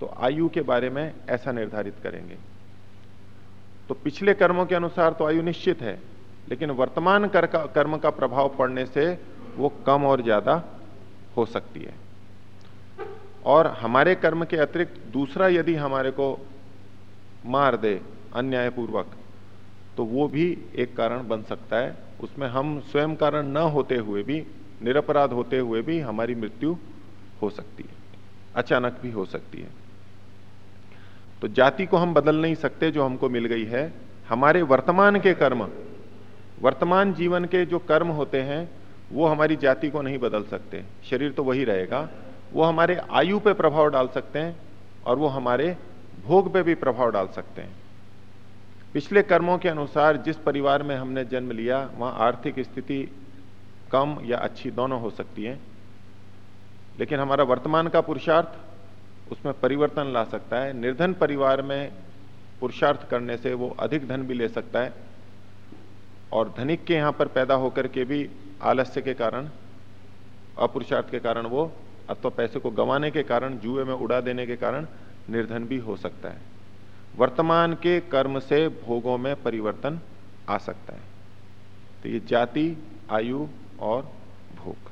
तो आयु के बारे में ऐसा निर्धारित करेंगे। तो पिछले कर्मों के अनुसार तो आयु निश्चित है लेकिन वर्तमान कर का, कर्म का प्रभाव पड़ने से वो कम और ज़्यादा हो सकती है। और हमारे कर्म के अतिरिक्त दूसरा यदि हमारे को मार दे अन्यायपूर्वक तो वो भी एक कारण बन सकता है। उसमें हम स्वयं कारण न होते हुए भी निरपराध होते हुए भी हमारी मृत्यु हो सकती है अचानक भी हो सकती है। तो जाति को हम बदल नहीं सकते जो हमको मिल गई है। हमारे वर्तमान के कर्म, वर्तमान जीवन के जो कर्म होते हैं, वो हमारी जाति को नहीं बदल सकते। शरीर तो वही रहेगा। वो हमारे आयु पे प्रभाव डाल सकते हैं और वो हमारे भोग पे भी प्रभाव डाल सकते हैं। पिछले कर्मों के अनुसार जिस परिवार में हमने जन्म लिया, वहाँ आर्थिक स्थिति कम या अच्छी दोनों हो सकती है। लेकिन हमारा वर्तमान का पुरुषार्थ उसमें परिवर्तन ला सकता है। निर्धन परिवार में पुरुषार्थ करने से वो अधिक धन भी ले सकता है और धनिक के यहाँ पर पैदा होकर के भी आलस्य के कारण, अपुरुषार्थ के कारण वो, अथवा पैसे को गंवाने के कारण, जुए में उड़ा देने के कारण निर्धन भी हो सकता है। वर्तमान के कर्म से भोगों में परिवर्तन आ सकता है। तो ये जाति, आयु और भोग।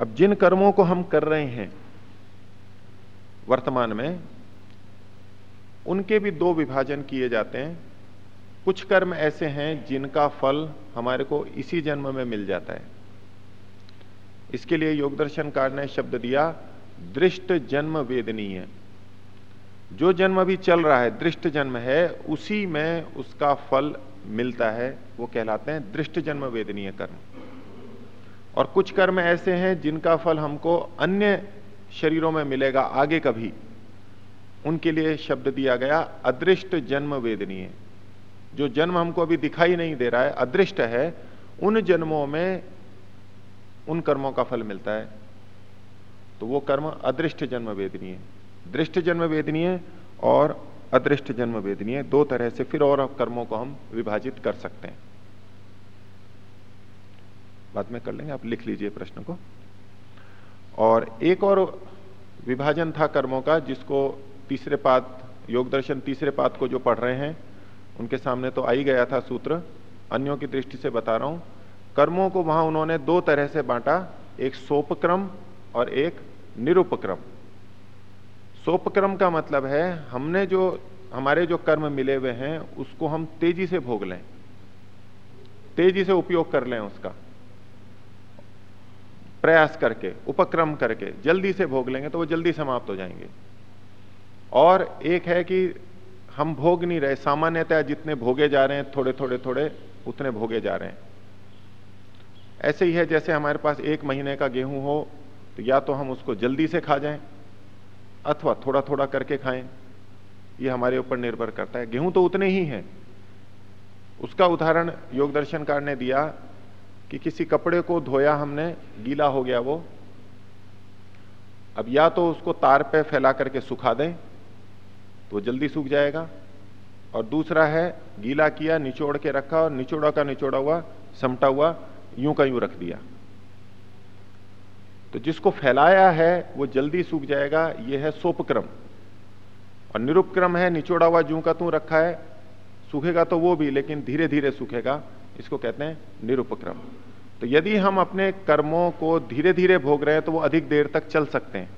अब जिन कर्मों को हम कर रहे हैं वर्तमान में, उनके भी दो विभाजन किए जाते हैं। कुछ कर्म ऐसे हैं जिनका फल हमारे को इसी जन्म में मिल जाता है। इसके लिए योग दर्शन कार ने शब्द दिया, दृष्ट जन्म वेदनीय। जो जन्म अभी चल रहा है, दृष्ट जन्म है, उसी में उसका फल मिलता है, वो कहलाते हैं दृष्ट जन्म वेदनीय कर्म। और कुछ कर्म ऐसे हैं जिनका फल हमको अन्य शरीरों में मिलेगा आगे कभी। उनके लिए शब्द दिया गया, अदृष्ट जन्म वेदनीय। जो जन्म हमको अभी दिखाई नहीं दे रहा है, अदृष्ट है, उन जन्मों में उन कर्मों का फल मिलता है। तो वो कर्म अदृष्ट जन्म वेदनीय। दृष्ट जन्म वेदनीय और अदृष्ट जन्म वेदनीय, दो तरह से फिर और कर्मों को हम विभाजित कर सकते हैं। बाद में कर लेंगे, आप लिख लीजिए प्रश्न को। और एक और विभाजन था कर्मों का, जिसको तीसरे पात योग दर्शन तीसरे पात को जो पढ़ रहे हैं, उनके सामने तो आई गया था सूत्र। अन्यों की दृष्टि से बता रहा हूँ, कर्मों को वहाँ उन्होंने दो तरह से बांटा, एक सोपक्रम और एक निरुपक्रम। सोपक्रम का मतलब है, हमने जो, हमारे जो कर्म मिले हुए हैं, उसको हम तेज़ी से भोग लें, तेज़ी से उपयोग कर लें उसका। प्रयास करके, उपक्रम करके, जल्दी से भोग लेंगे तो वो जल्दी समाप्त हो जाएँगे। और एक है कि हम भोग नहीं रहे सामान्यतः जितने भोगे जा रहे हैं, थोड़े थोड़े थोड़े, उतने भोगे जा रहे हैं। ऐसे ही है, जैसे हमारे पास एक महीने का गेहूँ हो तो या तो हम उसको जल्दी से खा जाएँ, अथवा थोड़ा थोड़ा करके खाएँ, ये हमारे ऊपर निर्भर करता है। गेहूँ तो उतने ही हैं। उसका उदाहरण योग दर्शनकार ने दिया कि किसी कपड़े को धोया हमने, गीला हो गया वो, अब या तो उसको तार पे फैला करके सुखा दें तो जल्दी सूख जाएगा, और दूसरा है, गीला किया, निचोड़ के रखा, और निचोड़ा का निचोड़ा हुआ, समटा हुआ, यूँ का यूँ रख दिया। तो जिसको फैलाया है, वो जल्दी सूख जाएगा, ये है सोपक्रम। और निरुपक्रम है, निचोड़ा हुआ, जू का तू रखा है, सूखेगा तो वो भी, लेकिन धीरे धीरे सूखेगा। इसको कहते हैं निरुपक्रम। तो यदि हम अपने कर्मों को धीरे धीरे भोग रहे हैं तो वो अधिक देर तक चल सकते हैं।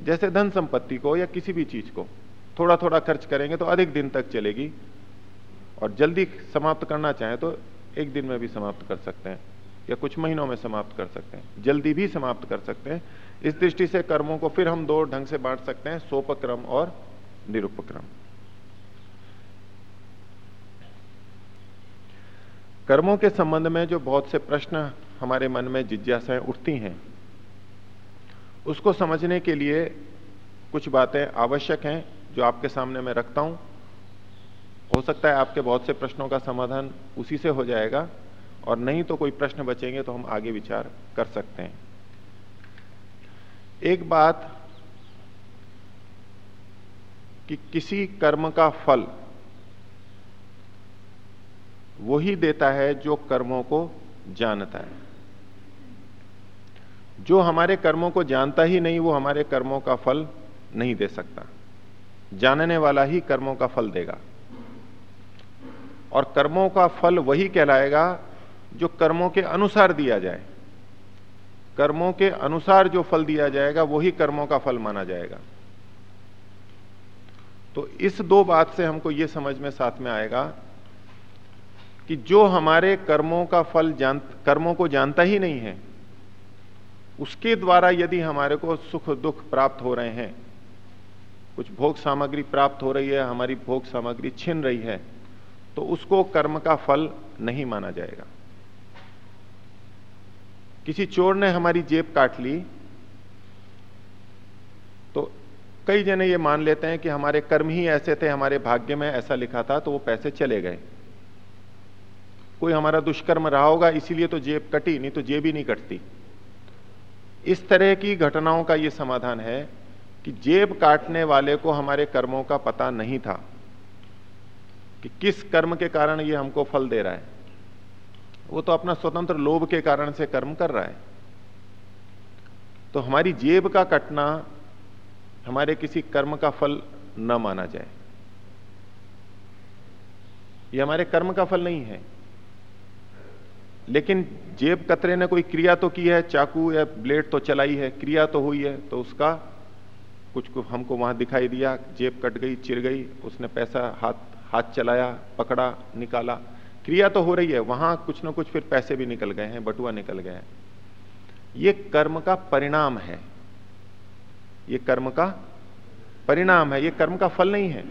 जैसे धन संपत्ति को या किसी भी चीज़ को थोड़ा थोड़ा खर्च करेंगे तो अधिक दिन तक चलेगी। और जल्दी समाप्त करना चाहें तो एक दिन में भी समाप्त कर सकते हैं, या कुछ महीनों में समाप्त कर सकते हैं। जल्दी भी समाप्त कर सकते हैं। इस दृष्टि से कर्मों को फिर हम दो ढंग से बांट सकते हैं, सोपक्रम और निरुपक्रम। कर्मों के संबंध में जो बहुत से प्रश्न हमारे मन में जिज्ञासाएँ उठती हैं, उसको समझने के लिए कुछ बातें आवश्यक हैं जो आपके सामने मैं रखता हूँ। हो सकता है आपके बहुत से प्रश्नों का समाधान उसी से हो जाएगा और नहीं तो कोई प्रश्न बचेंगे तो हम आगे विचार कर सकते हैं। एक बात कि किसी कर्म का फल वही देता है जो कर्मों को जानता है। जो हमारे कर्मों को जानता ही नहीं, वो हमारे कर्मों का फल नहीं दे सकता। जानने वाला ही कर्मों का फल देगा। और कर्मों का फल वही कहलाएगा जो कर्मों के अनुसार दिया जाए। कर्मों के अनुसार जो फल दिया जाएगा, वही कर्मों का फल माना जाएगा। तो इस दो बात से हमको यह समझ में साथ में आएगा कि जो हमारे कर्मों का फल जान, कर्मों को जानता ही नहीं है, उसके द्वारा यदि हमारे को सुख दुख प्राप्त हो रहे हैं, कुछ भोग सामग्री प्राप्त हो रही है, हमारी भोग सामग्री छिन रही है तो उसको कर्म का फल नहीं माना जाएगा। किसी चोर ने हमारी जेब काट ली तो कई जने ये मान लेते हैं कि हमारे कर्म ही ऐसे थे, हमारे भाग्य में ऐसा लिखा था तो वो पैसे चले गए। कोई हमारा दुष्कर्म रहा होगा, इसीलिए तो जेब कटी, नहीं तो जेब ही नहीं कटती। इस तरह की घटनाओं का यह समाधान है कि जेब काटने वाले को हमारे कर्मों का पता नहीं था कि किस कर्म के कारण ये हमको फल दे रहा है। वो तो अपना स्वतंत्र लोभ के कारण से कर्म कर रहा है। तो हमारी जेब का कटना हमारे किसी कर्म का फल न माना जाए। ये हमारे कर्म का फल नहीं है। लेकिन जेब कतरे ने कोई क्रिया तो की है? चाकू या ब्लेड तो चलाई है? क्रिया तो हुई है तो उसका कुछ को हमको वहाँ दिखाई दिया। जेब कट गई, चिर गई, उसने पैसा हाथ हाथ चलाया, पकड़ा, निकाला। क्रिया तो हो रही है, वहाँ कुछ ना कुछ फिर पैसे भी निकल गए हैं, बटुआ निकल गए हैं। ये कर्म का परिणाम है। ये कर्म का परिणाम है, ये कर्म का फल नहीं है।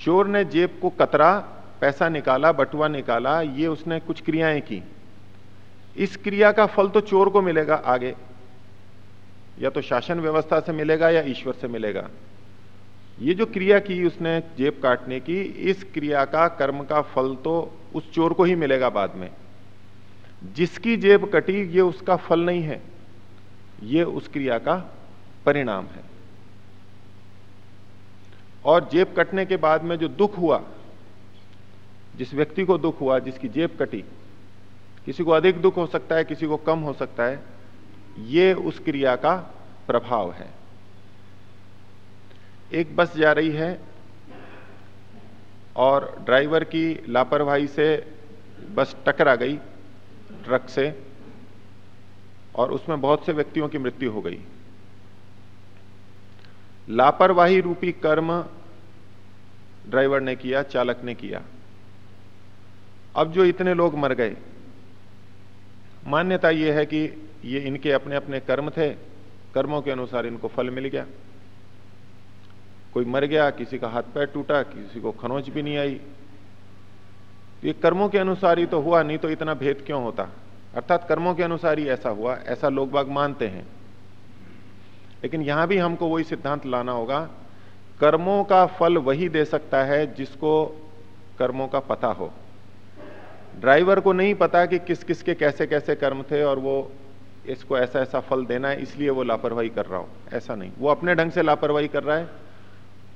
चोर ने जेब को कतरा पैसा निकाला, बटुआ निकाला, ये उसने कुछ क्रियाएँ की। इस क्रिया का फल तो चोर को मिलेगा आगे। या तो शासन व्यवस्था से मिलेगा या ईश्वर से मिलेगा। ये जो क्रिया की उसने जेब काटने की, इस क्रिया का कर्म का फल तो उस चोर को ही मिलेगा बाद में। जिसकी जेब कटी, ये उसका फल नहीं है। ये उस क्रिया का परिणाम है। और जेब कटने के बाद में जो दुख हुआ जिस व्यक्ति को दुख हुआ, जिसकी जेब कटी, किसी को अधिक दुख हो सकता है, किसी को कम हो सकता है, ये उस क्रिया का प्रभाव है। एक बस जा रही है और ड्राइवर की लापरवाही से बस टकरा गई ट्रक से और उसमें बहुत से व्यक्तियों की मृत्यु हो गई। लापरवाही रूपी कर्म ड्राइवर ने किया, चालक ने किया। अब जो इतने लोग मर गए, मान्यता यह है कि ये इनके अपने अपने कर्म थे, कर्मों के अनुसार इनको फल मिल गया। कोई मर गया, किसी का हाथ पैर टूटा, किसी को खनोच भी नहीं आई। ये कर्मों के अनुसार ही तो हुआ, नहीं तो इतना भेद क्यों होता? अर्थात कर्मों के अनुसार ही ऐसा हुआ, ऐसा लोग बाग मानते हैं। लेकिन यहाँ भी हमको वही सिद्धांत लाना होगा, कर्मों का फल वही दे सकता है जिसको कर्मों का पता हो। ड्राइवर को नहीं पता कि किस किस के कैसे कैसे कर्म थे और वो इसको ऐसा ऐसा फल देना है, इसलिए वो लापरवाही कर रहा हो। ऐसा नहीं। वो अपने ढंग से लापरवाही कर रहा है।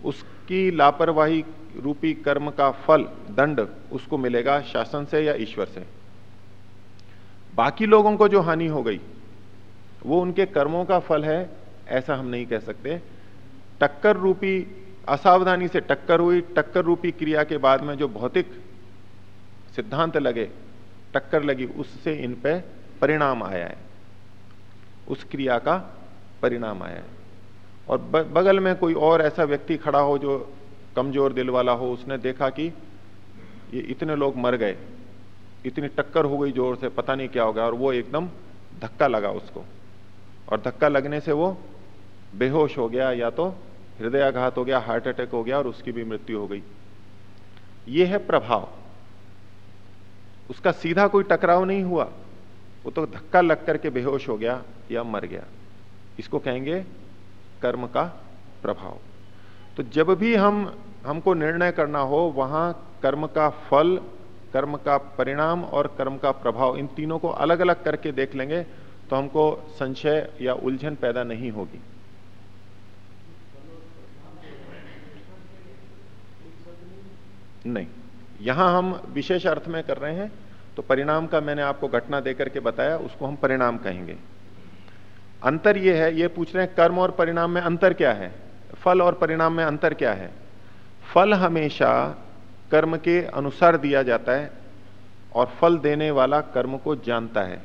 उसकी लापरवाही रूपी कर्म का फल, दंड उसको मिलेगा शासन से या ईश्वर से। बाकी लोगों को जो हानि हो गई, वो उनके कर्मों का फल है, ऐसा हम नहीं कह सकते। टक्कर रूपी, असावधानी से टक्कर हुई, टक्कर रूपी क्रिया के बाद में जो भौतिक सिद्धांत लगे, टक्कर लगी, उससे इन पे परिणाम आया है। उस क्रिया का परिणाम आया है। और बगल में कोई और ऐसा व्यक्ति खड़ा हो जो कमज़ोर दिल वाला हो, उसने देखा कि ये इतने लोग मर गए, इतनी टक्कर हो गई ज़ोर से, पता नहीं क्या हो गया, और वो एकदम धक्का लगा उसको। और धक्का लगने से वो बेहोश हो गया, या तो हृदयाघात हो गया, हार्ट अटैक हो गया, और उसकी भी मृत्यु हो गई। ये है प्रभाव। उसका सीधा कोई टकराव नहीं हुआ। वो तो धक्का लग करके बेहोश हो गया या मर गया। इसको कहेंगे कर्म का प्रभाव। तो जब भी हम, हमको निर्णय करना हो, वहाँ कर्म का फल, कर्म का परिणाम और कर्म का प्रभाव, इन तीनों को अलग अलग करके देख लेंगे तो हमको संशय या उलझन पैदा नहीं होगी। नहीं। यहाँ हम विशेष अर्थ में कर रहे हैं तो परिणाम का मैंने आपको घटना देकर के बताया, उसको हम परिणाम कहेंगे। अंतर यह है, ये पूछ रहे हैं, कर्म और परिणाम में अंतर क्या है? फल और परिणाम में अंतर क्या है? फल हमेशा कर्म के अनुसार दिया जाता है, और फल देने वाला कर्म को जानता है।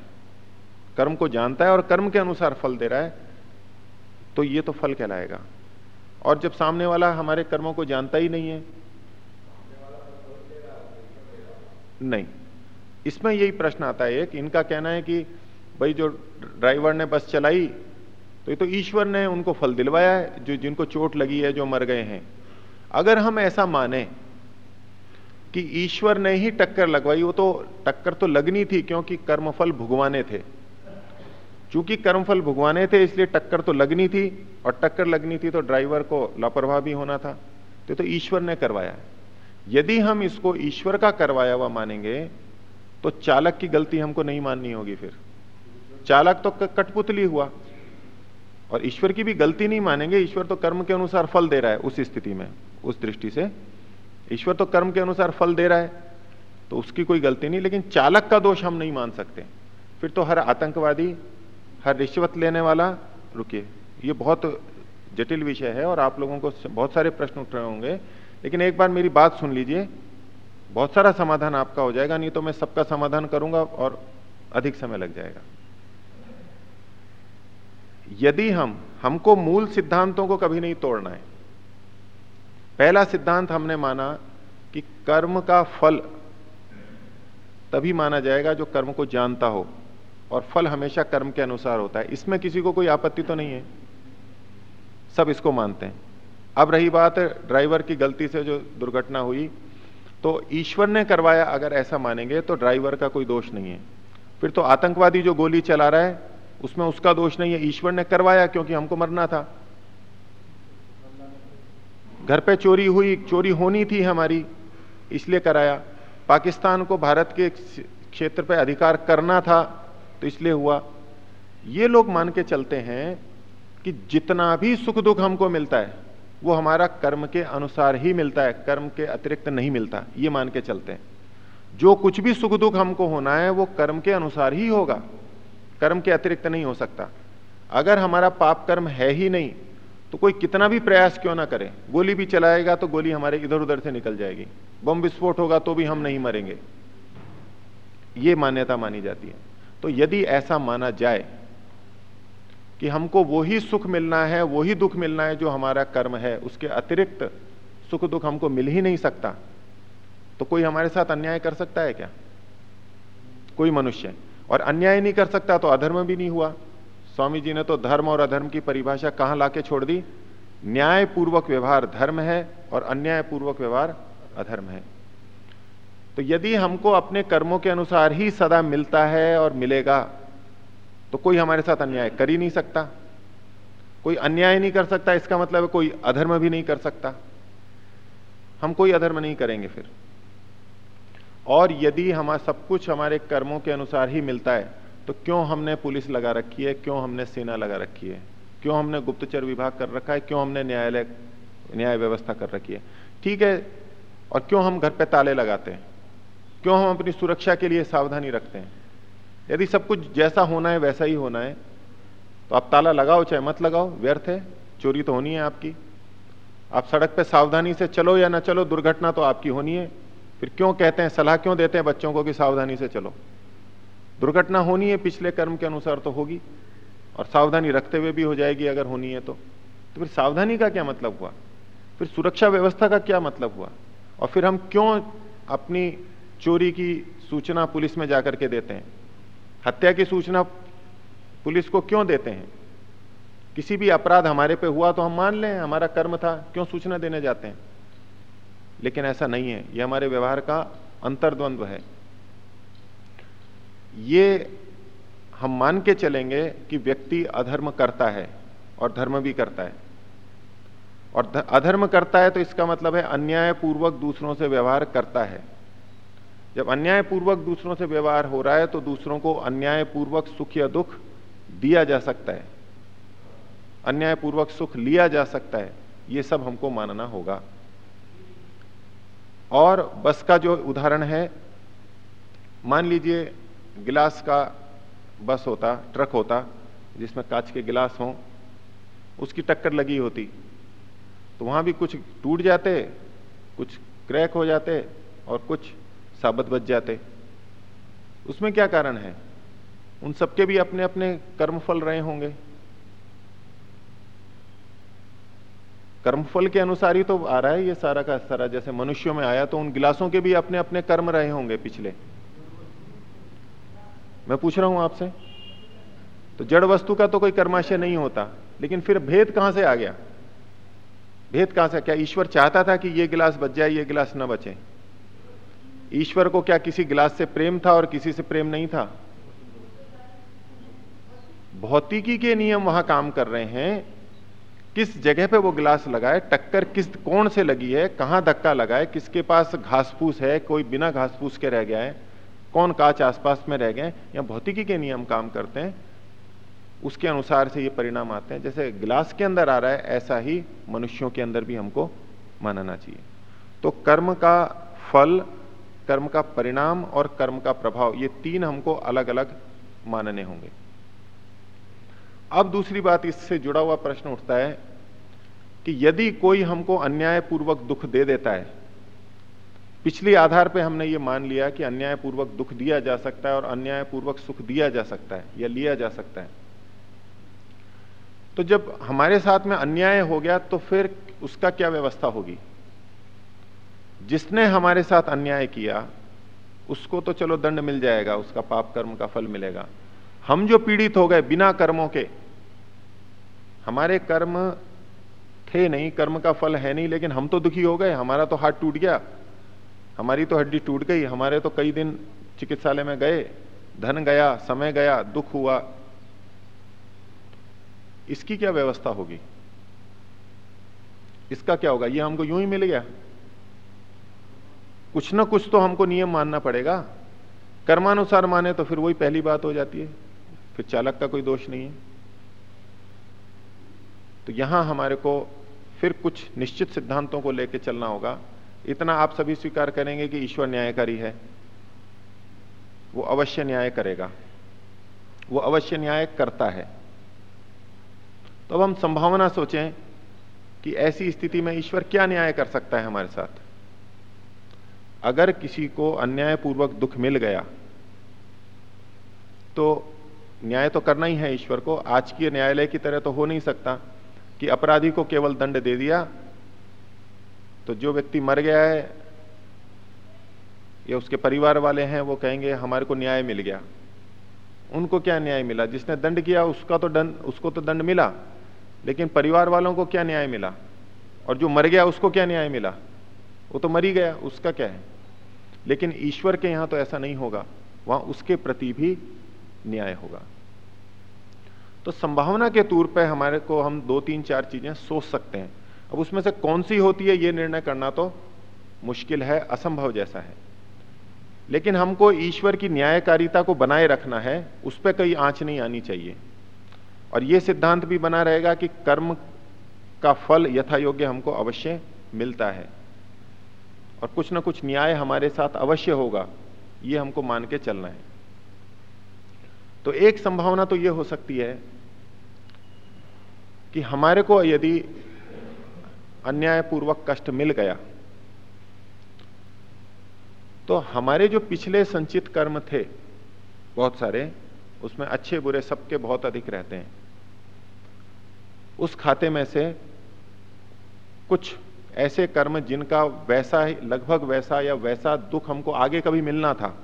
कर्म को जानता है और कर्म के अनुसार फल दे रहा है तो ये तो फल कहलाएगा। और जब सामने वाला हमारे कर्मों को जानता ही नहीं है नहीं। इसमें यही प्रश्न आता है कि इनका कहना है कि भाई जो ड्राइवर ने बस चलाई तो ये तो ईश्वर ने उनको फल दिलवाया है जो जिनको चोट लगी है जो मर गए हैं। अगर हम ऐसा माने कि ईश्वर ने ही टक्कर लगवाई वो तो टक्कर तो लगनी थी क्योंकि कर्मफल भुगवाने थे। चूँकि कर्मफल भुगवाने थे इसलिए टक्कर तो लगनी थी और टक्कर लगनी थी तो ड्राइवर को लापरवाह भी होना था तो, तो ईश्वर ने करवाया। यदि हम इसको ईश्वर का करवाया हुआ मानेंगे तो चालक की गलती हमको नहीं माननी होगी फिर। चालक तो कठपुतली हुआ। और ईश्वर की भी गलती नहीं मानेंगे, ईश्वर तो कर्म के अनुसार फल दे रहा है उस स्थिति में, उस दृष्टि से। ईश्वर तो कर्म के अनुसार फल दे रहा है तो उसकी कोई गलती नहीं, लेकिन चालक का दोष हम नहीं मान सकते। फिर तो हर आतंकवादी, हर रिश्वत लेने वाला, रुकिए। ये बहुत जटिल विषय है और आप लोगों को बहुत सारे प्रश्न उठ रहे होंगे। लेकिन एक बार मेरी बात सुन लीजिए। बहुत सारा समाधान आपका हो जाएगा, नहीं तो मैं सबका समाधान करूँगा और अधिक समय लग जाएगा। यदि हम, हमको मूल सिद्धांतों को कभी नहीं तोड़ना है। पहला सिद्धांत हमने माना कि कर्म का फल तभी माना जाएगा जो कर्म को जानता हो, और फल हमेशा कर्म के अनुसार होता है। इसमें किसी को कोई आपत्ति तो नहीं है। सब इसको मानते हैं। अब रही बात ड्राइवर की गलती से जो दुर्घटना हुई तो ईश्वर ने करवाया, अगर ऐसा मानेंगे तो ड्राइवर का कोई दोष नहीं है। फिर तो आतंकवादी जो गोली चला रहा है, उसमें उसका दोष नहीं है। ईश्वर ने करवाया, क्योंकि हमको मरना था। घर पे चोरी हुई, चोरी होनी थी हमारी, इसलिए कराया। पाकिस्तान को भारत के क्षेत्र पे अधिकार करना था तो इसलिए हुआ। ये लोग मान के चलते हैं कि जितना भी सुख दुख हमको मिलता है वो हमारा कर्म के अनुसार ही मिलता है, कर्म के अतिरिक्त नहीं मिलता, ये मान के चलते हैं। जो कुछ भी सुख दुख हमको होना है, वो कर्म के अनुसार ही होगा, कर्म के अतिरिक्त नहीं हो सकता। अगर हमारा पाप कर्म है ही नहीं तो कोई कितना भी प्रयास क्यों ना करे, गोली भी चलाएगा तो गोली हमारे इधर उधर से निकल जाएगी, बम विस्फोट होगा तो भी हम नहीं मरेंगे। ये मान्यता मानी जाती है। तो यदि ऐसा माना जाए कि हमको वही सुख मिलना है, वही दुख मिलना है जो हमारा कर्म है। उसके अतिरिक्त सुख दुख हमको मिल ही नहीं सकता। तो कोई हमारे साथ अन्याय कर सकता है क्या? कोई मनुष्य। और अन्याय नहीं कर सकता तो अधर्म भी नहीं हुआ। स्वामी जी ने तो धर्म और अधर्म की परिभाषा कहाँ लाके छोड़ दी? न्यायपूर्वक व्यवहार धर्म है और अन्यायपूर्वक व्यवहार अधर्म है। तो यदि हमको अपने कर्मों के अनुसार ही सदा मिलता है और मिलेगा तो कोई हमारे साथ अन्याय कर ही नहीं सकता। कोई अन्याय नहीं कर सकता, इसका मतलब है कोई अधर्म भी नहीं कर सकता। हम कोई अधर्म नहीं करेंगे फिर। और यदि हमारा सब कुछ हमारे कर्मों के अनुसार ही मिलता है तो क्यों हमने पुलिस लगा रखी है, क्यों हमने सेना लगा रखी है? क्यों हमने गुप्तचर विभाग कर रखा है, क्यों हमने न्यायालय, न्याय व्यवस्था कर रखी है? ठीक है, और क्यों हम घर पे ताले लगाते हैं? क्यों हम अपनी सुरक्षा के लिए सावधानी रखते हैं? यदि सब कुछ जैसा होना है, वैसा ही होना है तो आप ताला लगाओ, चाहे मत लगाओ, व्यर्थ है, चोरी तो होनी है आपकी। आप सड़क पे सावधानी से चलो या ना चलो, दुर्घटना तो आपकी होनी है। फिर क्यों कहते हैं, सलाह क्यों देते हैं बच्चों को कि सावधानी से चलो? दुर्घटना होनी है, पिछले कर्म के अनुसार तो होगी, और सावधानी रखते हुए भी हो जाएगी अगर होनी है तो। तो फिर सावधानी का क्या मतलब हुआ? फिर सुरक्षा व्यवस्था का क्या मतलब हुआ? और फिर हम क्यों अपनी चोरी की सूचना पुलिस में जाकर के देते हैं? हत्या की सूचना पुलिस को क्यों देते हैं? किसी भी अपराध हमारे पे हुआ तो हम मान लें, हमारा कर्म था, क्यों सूचना देने जाते हैं? लेकिन ऐसा नहीं है यह हमारे व्यवहार का अंतर्द्वंद्व है। ये हम मान के चलेंगे कि व्यक्ति अधर्म करता है और धर्म भी करता है। और अधर्म करता है तो इसका मतलब है अन्याय पूर्वक दूसरों से व्यवहार करता है। जब अन्याय पूर्वक दूसरों से व्यवहार हो रहा है तो दूसरों को अन्याय पूर्वक सुख या दुख दिया जा सकता है। अन्याय पूर्वक सुख लिया जा सकता है यह सब हमको मानना होगा। और बस का जो उदाहरण है, मान लीजिए गिलास का बस होता, ट्रक होता, जिसमें कांच के गिलास हों, उसकी टक्कर लगी होती तो वहाँ भी कुछ टूट जाते, कुछ क्रैक हो जाते और कुछ साबत बच जाते। उसमें क्या कारण है? उन सबके भी अपने अपने कर्मफल रहे होंगे। कर्मफल के अनुसार ही तो आ रहा है ये सारा का सारा। जैसे मनुष्यों में आया तो उन गिलासों के भी अपने अपने कर्म रहे होंगे पिछले। मैं पूछ रहा हूँ आपसे तो जड़ वस्तु का तो कोई कर्माशय नहीं होता, लेकिन फिर भेद कहाँ से आ गया? भेद कहाँ से क्या ईश्वर चाहता था कि ये गिलास बच जाए, ये गिलास ना बचे? ईश्वर को क्या किसी गिलास से प्रेम था और किसी से प्रेम नहीं था? भौतिकी के नियम वहाँ काम कर रहे हैं। किस जगह पे वो गिलास लगाए, टक्कर किस कोण से लगी है, कहाँ धक्का लगाए, किसके पास घास फूस है, कोई बिना घास फूस के रह गया है, कौन कांच आसपास में रह गए, या भौतिकी के नियम काम करते हैं, उसके अनुसार से ये परिणाम आते हैं। जैसे गिलास के अंदर आ रहा है, ऐसा ही मनुष्यों के अंदर भी हमको मानना चाहिए। तो कर्म का फल कर्म का परिणाम और कर्म का प्रभाव, ये तीन हमको अलग अलग मानने होंगे। अब दूसरी बात इससे जुड़ा हुआ प्रश्न उठता है कि यदि कोई हमको अन्यायपूर्वक दुख दे देता है, पिछले आधार पे हमने ये मान लिया कि अन्यायपूर्वक दुख दिया जा सकता है और अन्यायपूर्वक सुख दिया जा सकता है या लिया जा सकता है तो जब हमारे साथ में अन्याय हो गया तो फिर उसका क्या व्यवस्था होगी? जिसने हमारे साथ अन्याय किया, उसको तो चलो दंड मिल जाएगा, उसका पाप कर्म का फल मिलेगा। हम जो पीड़ित हो गए बिना कर्मों के, हमारे कर्म थे नहीं, कर्म का फल है नहीं, लेकिन हम तो दुखी हो गए, हमारा तो हाथ टूट गया। हमारी तो हड्डी टूट गई, हमारे तो कई दिन चिकित्सालय में गए, धन गया, समय गया, दुख हुआ। इसकी क्या व्यवस्था होगी? इसका क्या होगा? ये हमको यूँ ही मिल गया। कुछ ना कुछ तो हमको नियम मानना पड़ेगा। कर्मानुसार माने तो फिर वही पहली बात हो जाती है। फिर चालक का कोई दोष नहीं है। तो यहाँ हमारे को फिर कुछ निश्चित सिद्धांतों को लेकर चलना होगा। इतना आप सभी स्वीकार करेंगे कि ईश्वर न्यायकारी है। वो अवश्य न्याय करेगा। वो अवश्य न्याय करता है। तो अब हम संभावना सोचें कि ऐसी स्थिति में ईश्वर क्या न्याय कर सकता है हमारे साथ? अगर किसी को अन्यायपूर्वक दुख मिल गया तो न्याय तो करना ही है ईश्वर को। आज की न्यायालय की तरह तो हो नहीं सकता कि अपराधी को केवल दंड दे दिया तो जो व्यक्ति मर गया है या उसके परिवार वाले हैं, वो कहेंगे, हमारे को न्याय मिल गया। उनको क्या न्याय मिला? जिसने दंड किया, उसका तो दंड, उसको तो दंड मिला, लेकिन परिवार वालों को क्या न्याय मिला? और जो मर गया, उसको क्या न्याय मिला? वो तो मरी गया, उसका क्या है? लेकिन ईश्वर के यहाँ तो ऐसा नहीं होगा, वहाँ उसके प्रति भी न्याय होगा। तो संभावना के तौर पर हमारे को हम दो तीन चार चीज़ें सोच सकते हैं। अब उसमें से कौन सी होती है यह निर्णय करना तो मुश्किल है, असंभव जैसा है। लेकिन हमको ईश्वर की न्यायकारिता को बनाए रखना है, उस पर कई आँच नहीं आनी चाहिए। और यह सिद्धांत भी बना रहेगा कि कर्म का फल यथा योग्य हमको अवश्य मिलता है। और कुछ ना कुछ न्याय हमारे साथ अवश्य होगा। यह हमको मान के चलना है। तो एक संभावना तो यह हो सकती है कि हमारे को यदि अन्यायपूर्वक कष्ट मिल गया तो हमारे जो पिछले संचित कर्म थे, बहुत सारे, उसमें अच्छे बुरे सबके बहुत अधिक रहते हैं। उस खाते में से कुछ ऐसे कर्म जिनका वैसा ही, लगभग वैसा या वैसा दुख हमको आगे कभी मिलना था,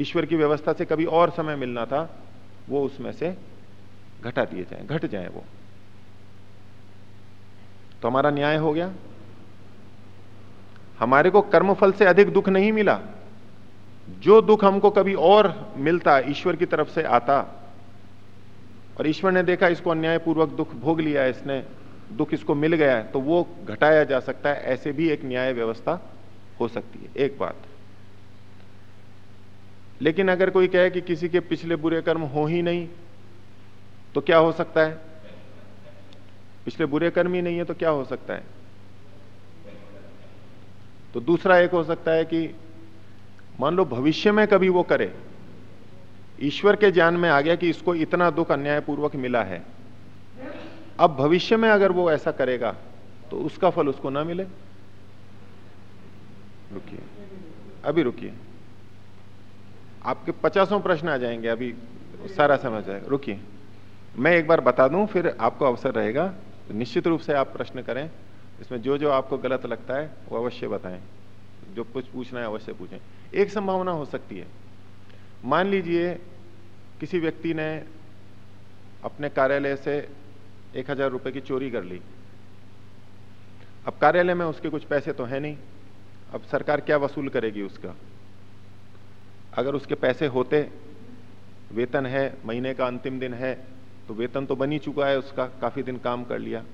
ईश्वर की व्यवस्था से कभी और समय मिलना था, वो उसमें से घटा दिए जाए, घट जाए वो। तो हमारा न्याय हो गया। हमारे को कर्मफल से अधिक दुख नहीं मिला। जो दुख हमको कभी और मिलता, ईश्वर की तरफ़ से आता, और ईश्वर ने देखा इसको अन्यायपूर्वक दुख भोग लिया इसने दुख इसको मिल गया है तो वो घटाया जा सकता है, ऐसे भी एक न्याय व्यवस्था हो सकती है, एक बात। लेकिन अगर कोई कहे कि किसी के पिछले बुरे कर्म हो ही नहीं तो क्या हो सकता है? पिछले बुरे कर्म ही नहीं है तो क्या हो सकता है? तो दूसरा एक हो सकता है कि, मान लो भविष्य में कभी वो करे, ईश्वर के ज्ञान में आ गया कि इसको इतना दुख अन्यायपूर्वक मिला है अब भविष्य में अगर वो ऐसा करेगा तो उसका फल उसको ना मिले? रुकिए। अभी रुकिए। आपके पचासों प्रश्न आ जाएँगे, अभी सारा समझ जाएगा। रुकिए। मैं एक बार बता दूँ, फिर आपको अवसर रहेगा। तो निश्चित रूप से आप प्रश्न करें। इसमें जो जो आपको गलत लगता है, वो अवश्य बताएँ। जो कुछ पूछना है, अवश्य पूछें। एक संभावना हो सकती है। मान लीजिए, किसी व्यक्ति ने अपने कार्यालय से एक हज़ार रुपए की चोरी कर ली। अब कार्यालय में उसके कुछ पैसे तो है नहीं। अब सरकार क्या वसूल करेगी उसका? अगर उसके पैसे होते, वेतन है, महीने का अंतिम दिन है तो वेतन तो बन चुका है उसका, काफ़ी दिन काम कर लिया।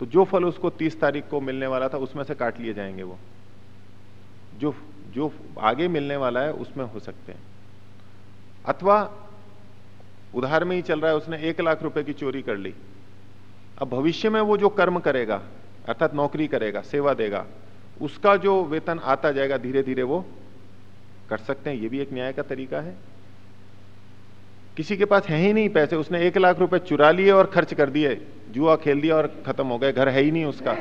तो जो फल उसको तीस तारीख को मिलने वाला था, उसमें से काट लिए जाएँगे वो। जो जो आगे मिलने वाला है, उसमें हो सकते हैं। अथवा, उधार में ही चल रहा है, उसने एक लाख रुपए की चोरी कर ली। अब भविष्य में वो जो कर्म करेगा, अर्थात नौकरी करेगा, सेवा देगा, उसका जो वेतन आता जाएगा धीरे धीरे वो कर सकते हैं। ये भी एक न्याय का तरीका है। किसी के पास है ही नहीं पैसे। उसने एक लाख रुपए चुरा लिए और खर्च कर दिए, जुआ खेल दिया और खत्म हो गए घर है ही नहीं उसका।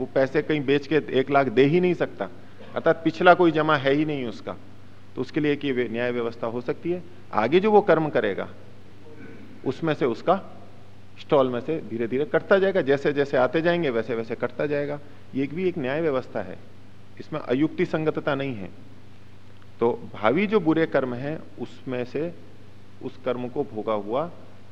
वो पैसे कहीं बेच के एक लाख दे ही नहीं सकता। अर्थात पिछला कोई जमा है ही नहीं उसका। तो उसके लिए कि न्याय व्यवस्था हो सकती है। आगे जो वो कर्म करेगा, उसमें से उसका स्टॉल में से धीरे धीरे कटता जाएगा। जैसे जैसे आते जाएँगे वैसे वैसे कटता जाएगा। ये भी एक न्याय व्यवस्था है। इसमें अयुक्ति संगतता नहीं है। तो भावी जो बुरे कर्म है, उसमें से उस कर्म को भोगा हुआ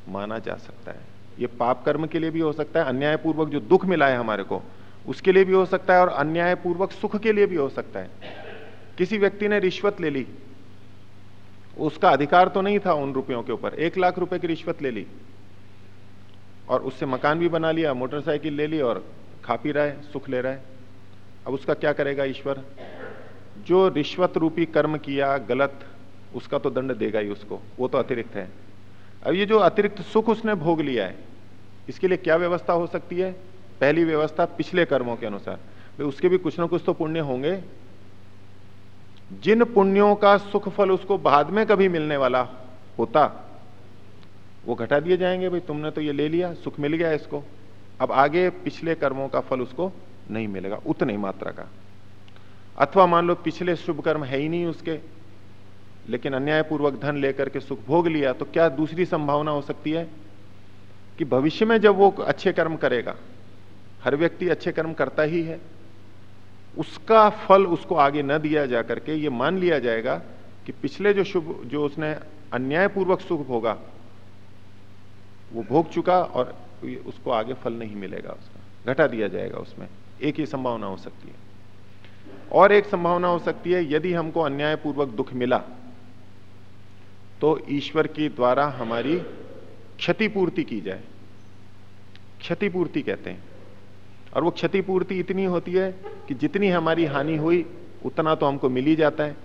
माना जा सकता है। ये पाप कर्म के लिए भी हो सकता है, अन्यायपूर्वक जो दुख मिला है हमारे को, उसके लिए भी हो सकता है और अन्यायपूर्वक सुख के लिए भी हो सकता है। किसी व्यक्ति ने रिश्वत ले ली, उसका अधिकार तो नहीं था उन रुपयों के ऊपर। एक लाख रुपए की रिश्वत ले ली। और उससे मकान भी बना लिया, मोटरसाइकिल ले ली और खा पी रहा है, सुख ले रहा है। अब उसका क्या करेगा ईश्वर? जो रिश्वत रूपी कर्म किया, गलत, उसका तो दंड देगा ही उसको। वो तो अतिरिक्त है। अब ये जो अतिरिक्त सुख उसने भोग लिया है, इसके लिए क्या व्यवस्था हो सकती है? पहली व्यवस्था पिछले कर्मों के अनुसार। भाई, उसके भी कुछ ना कुछ तो पुण्य होंगे। जिन पुण्यों का सुख फल उसको बाद में कभी मिलने वाला होता वो घटा दिए जाएँगे, भाई, तुमने तो ये ले लिया, सुख मिल गया इसको। अब आगे पिछले कर्मों का फल उसको नहीं मिलेगा, उतनी मात्रा का। अथवा मान लो पिछले शुभ कर्म है ही नहीं उसके, लेकिन अन्यायपूर्वक धन लेकर के सुख भोग लिया तो क्या दूसरी संभावना हो सकती है? कि भविष्य में जब वो अच्छे कर्म करेगा, हर व्यक्ति अच्छे कर्म करता ही है, उसका फल उसको आगे न दिया जा करके ये मान लिया जाएगा कि पिछले जो शुभ, जो उसने अन्यायपूर्वक सुख भोगा वो भोग चुका और उसको आगे फल नहीं मिलेगा उसका। घटा दिया जाएगा उसमें। एक ही संभावना हो सकती है। और एक संभावना हो सकती है, यदि हमको अन्यायपूर्वक दुख मिला तो ईश्वर के द्वारा हमारी क्षतिपूर्ति की जाए। क्षतिपूर्ति कहते हैं। और वो क्षतिपूर्ति इतनी होती है कि जितनी हमारी हानि हुई, उतना तो हमको मिल ही जाता है।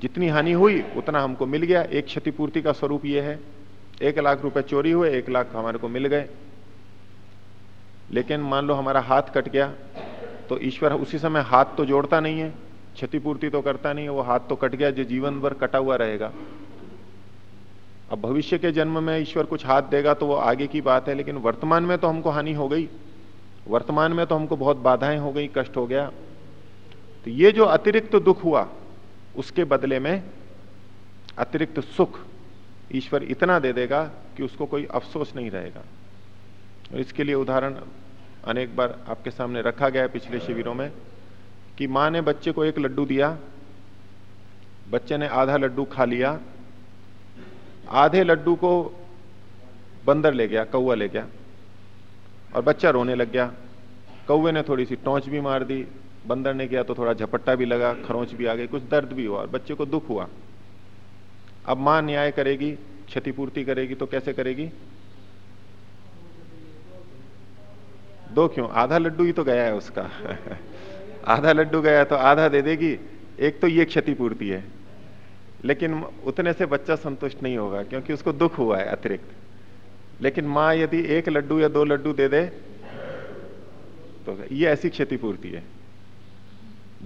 जितनी हानि हुई, उतना हमको मिल गया। एक क्षतिपूर्ति का स्वरूप यह है। एक लाख रुपए चोरी हुए, एक लाख हमारे को मिल गए। लेकिन मान लो हमारा हाथ कट गया तो ईश्वर उसी समय हाथ तो जोड़ता नहीं है, क्षतिपूर्ति तो करता नहीं है, वो हाथ तो कट गया, जो जीवन भर कटा हुआ रहेगा। अब भविष्य के जन्म में ईश्वर कुछ हाथ देगा तो वो आगे की बात है, लेकिन वर्तमान में तो हमको हानि हो गई। वर्तमान में तो हमको बहुत बाधाएँ हो गई, कष्ट हो गया। तो ये जो अतिरिक्त दुख हुआ, उसके बदले में अतिरिक्त सुख ईश्वर इतना दे देगा कि उसको कोई अफसोस नहीं रहेगा। और इसके लिए उदाहरण अनेक बार आपके सामने रखा गया पिछले शिविरों में कि माँ ने बच्चे को एक लड्डू दिया, बच्चे ने आधा लड्डू खा लिया, आधे लड्डू को बंदर ले गया कौआ ले गया, और बच्चा रोने लग गया। कौए ने थोड़ी सी टोंच भी मार दी, बंदर ने किया तो थोड़ा झपट्टा भी लगा, खरोंच भी आ गई, कुछ दर्द भी हुआ और बच्चे को दुख हुआ। अब माँ न्याय करेगी, क्षतिपूर्ति करेगी तो कैसे करेगी? दो क्यों? आधा लड्डू ही तो गया है उसका। आधा लड्डू गया तो आधा दे देगी। एक तो ये क्षतिपूर्ति है। लेकिन उतने से बच्चा संतुष्ट नहीं होगा, क्योंकि उसको दुख हुआ है अतिरिक्त। लेकिन माँ यदि एक लड्डू या दो लड्डू दे दे तो ये ऐसी क्षतिपूर्ति है।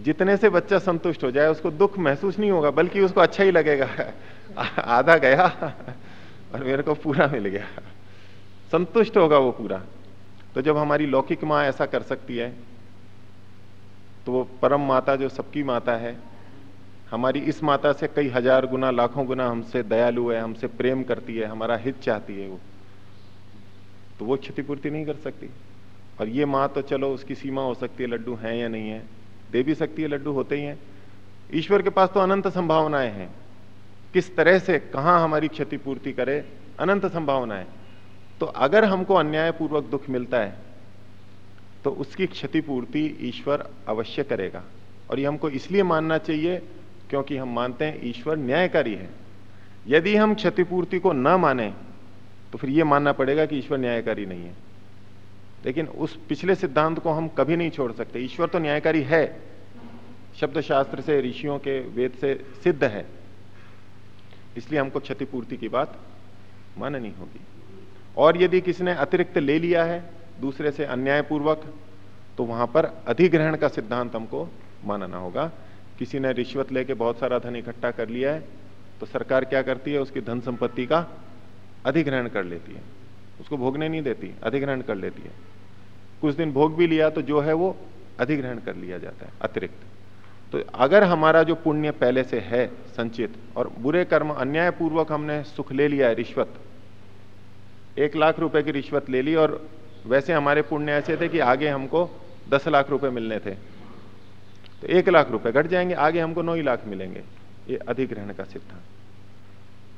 जितने से बच्चा संतुष्ट हो जाए, उसको दुख महसूस नहीं होगा, बल्कि उसको अच्छा ही लगेगा। आधा गया और मेरे को पूरा मिल गया। संतुष्ट होगा वो पूरा। तो जब हमारी लौकिक माँ ऐसा कर सकती है तो वो परम माता जो सबकी माता है, हमारी इस माता से कई हज़ार गुना, लाखों गुना हमसे दयालु है, हमसे प्रेम करती है, हमारा हित चाहती है वो। तो वो क्षतिपूर्ति नहीं कर सकती। और ये माँ तो चलो, उसकी सीमा हो सकती है, लड्डू हैं या नहीं है। दे भी सकती है लड्डू होते ही हैं। ईश्वर के पास तो अनंत संभावनाएँ हैं। किस तरह से, कहा हमारी क्षतिपूर्ति करे, अनंत संभावनाएँ। तो अगर हमको अन्यायपूर्वक दुख मिलता है तो उसकी क्षतिपूर्ति ईश्वर अवश्य करेगा। और ये हमको इसलिए मानना चाहिए, क्योंकि हम मानते हैं ईश्वर न्यायकारी है। यदि हम क्षतिपूर्ति को न माने तो फिर यह मानना पड़ेगा कि ईश्वर न्यायकारी नहीं है। लेकिन उस पिछले सिद्धांत को हम कभी नहीं छोड़ सकते। ईश्वर तो न्यायकारी है। शब्द शास्त्र से, ऋषियों के वेद से सिद्ध है। इसलिए हमको क्षतिपूर्ति की बात माननी होगी। और यदि किसी ने अतिरिक्त ले लिया है, दूसरे से अन्यायपूर्वक तो वहाँ पर अधिग्रहण का सिद्धांत हमको मानना होगा। किसी ने रिश्वत लेके बहुत सारा धन इकट्ठा कर लिया है तो सरकार क्या करती है, उसकी धन संपत्ति का अधिग्रहण कर लेती है। उसको भोगने नहीं देती, अधिग्रहण कर लेती है। कुछ दिन भोग भी लिया तो जो है वो अधिग्रहण कर लिया जाता है, अतिरिक्त। तो अगर हमारा जो पुण्य पहले से है, संचित, और बुरे कर्म अन्यायपूर्वक हमने सुख ले लिया है, रिश्वत, एक लाख रुपए की रिश्वत ले ली, और वैसे हमारे पुण्य ऐसे थे कि आगे हमको दस लाख रुपए मिलने थे तो एक लाख रुपए घट जाएँगे, आगे हमको नौ लाख मिलेंगे। ये अधिग्रहण का सिद्धांत।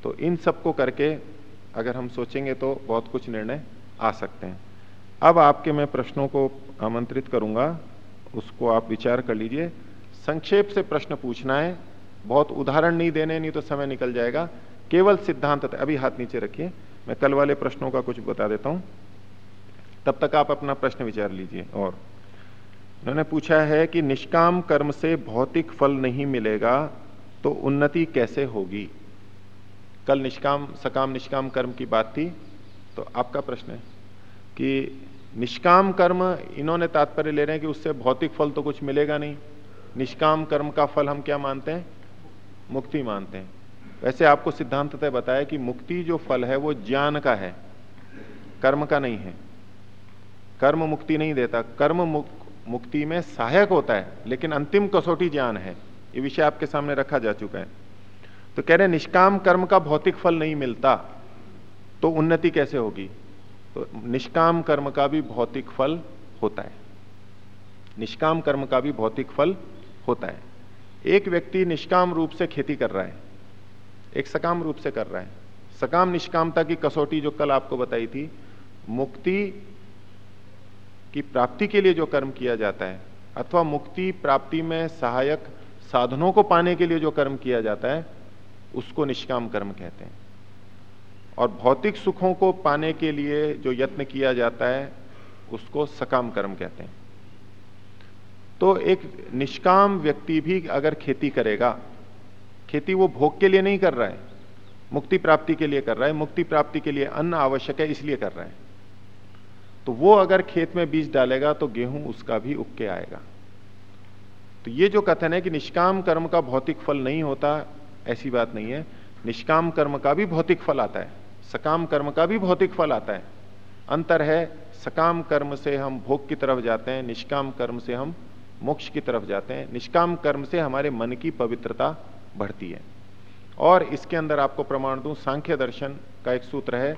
तो इन सबको करके अगर हम सोचेंगे तो बहुत कुछ निर्णय आ सकते हैं। अब आपके मैं प्रश्नों को आमंत्रित करूँगा। उसको आप विचार कर लीजिए। संक्षेप से प्रश्न पूछना है। बहुत उदाहरण नहीं देने, नहीं तो समय निकल जाएगा। केवल सिद्धांत अभी हाथ नीचे रखिए। मैं कल वाले प्रश्नों का कुछ बता देता हूँ। तब तक आप अपना प्रश्न विचार लीजिए। और उन्होंने पूछा है कि निष्काम कर्म से भौतिक फल नहीं मिलेगा तो उन्नति कैसे होगी? कल निष्काम, सकाम निष्काम कर्म की बात थी तो आपका प्रश्न है कि निष्काम कर्म इन्होंने तात्पर्य ले रहे हैं कि उससे भौतिक फल तो कुछ मिलेगा नहीं। निष्काम कर्म का फल हम क्या मानते हैं? मुक्ति मानते हैं। वैसे आपको सिद्धांततः बताया कि मुक्ति जो फल है वो ज्ञान का है, कर्म का नहीं है। कर्म मुक्ति नहीं देता। कर्म मुक्ति में सहायक होता है, लेकिन अंतिम कसौटी ज्ञान है। ये विषय आपके सामने रखा जा चुका है। तो कह रहे, निष्काम कर्म का भौतिक फल नहीं मिलता तो उन्नति कैसे होगी? तो निष्काम कर्म का भी भौतिक फल होता है। निष्काम कर्म का भी भौतिक फल होता है। एक व्यक्ति निष्काम रूप से खेती कर रहा है, एक सकाम रूप से कर रहा है। सकाम निष्कामता की कसौटी जो कल आपको बताई थी, मुक्ति की प्राप्ति के लिए जो कर्म किया जाता है, अथवा मुक्ति प्राप्ति में सहायक साधनों को पाने के लिए जो कर्म किया जाता है उसको निष्काम कर्म कहते हैं। और भौतिक सुखों को पाने के लिए जो यत्न किया जाता है, उसको सकाम कर्म कहते हैं। तो एक निष्काम व्यक्ति भी अगर खेती करेगा, खेती वो भोग के लिए नहीं कर रहा है, मुक्ति प्राप्ति के लिए कर रहा है, मुक्ति प्राप्ति के लिए अन्न आवश्यक है, इसलिए कर रहा है। तो वो अगर खेत में बीज डालेगा तो गेहूँ उसका भी उग के आएगा। तो ये जो कथन है कि निष्काम कर्म का भौतिक फल नहीं होता ऐसी बात नहीं है। निष्काम कर्म का भी भौतिक फल आता है। सकाम कर्म का भी भौतिक फल आता है। अंतर है, सकाम कर्म से हम भोग की तरफ़ जाते हैं, निष्काम कर्म से हम मोक्ष की तरफ़ जाते हैं। निष्काम कर्म से हमारे मन की पवित्रता बढ़ती है। और इसके अंदर आपको प्रमाण दूँ, सांख्य दर्शन का एक सूत्र है,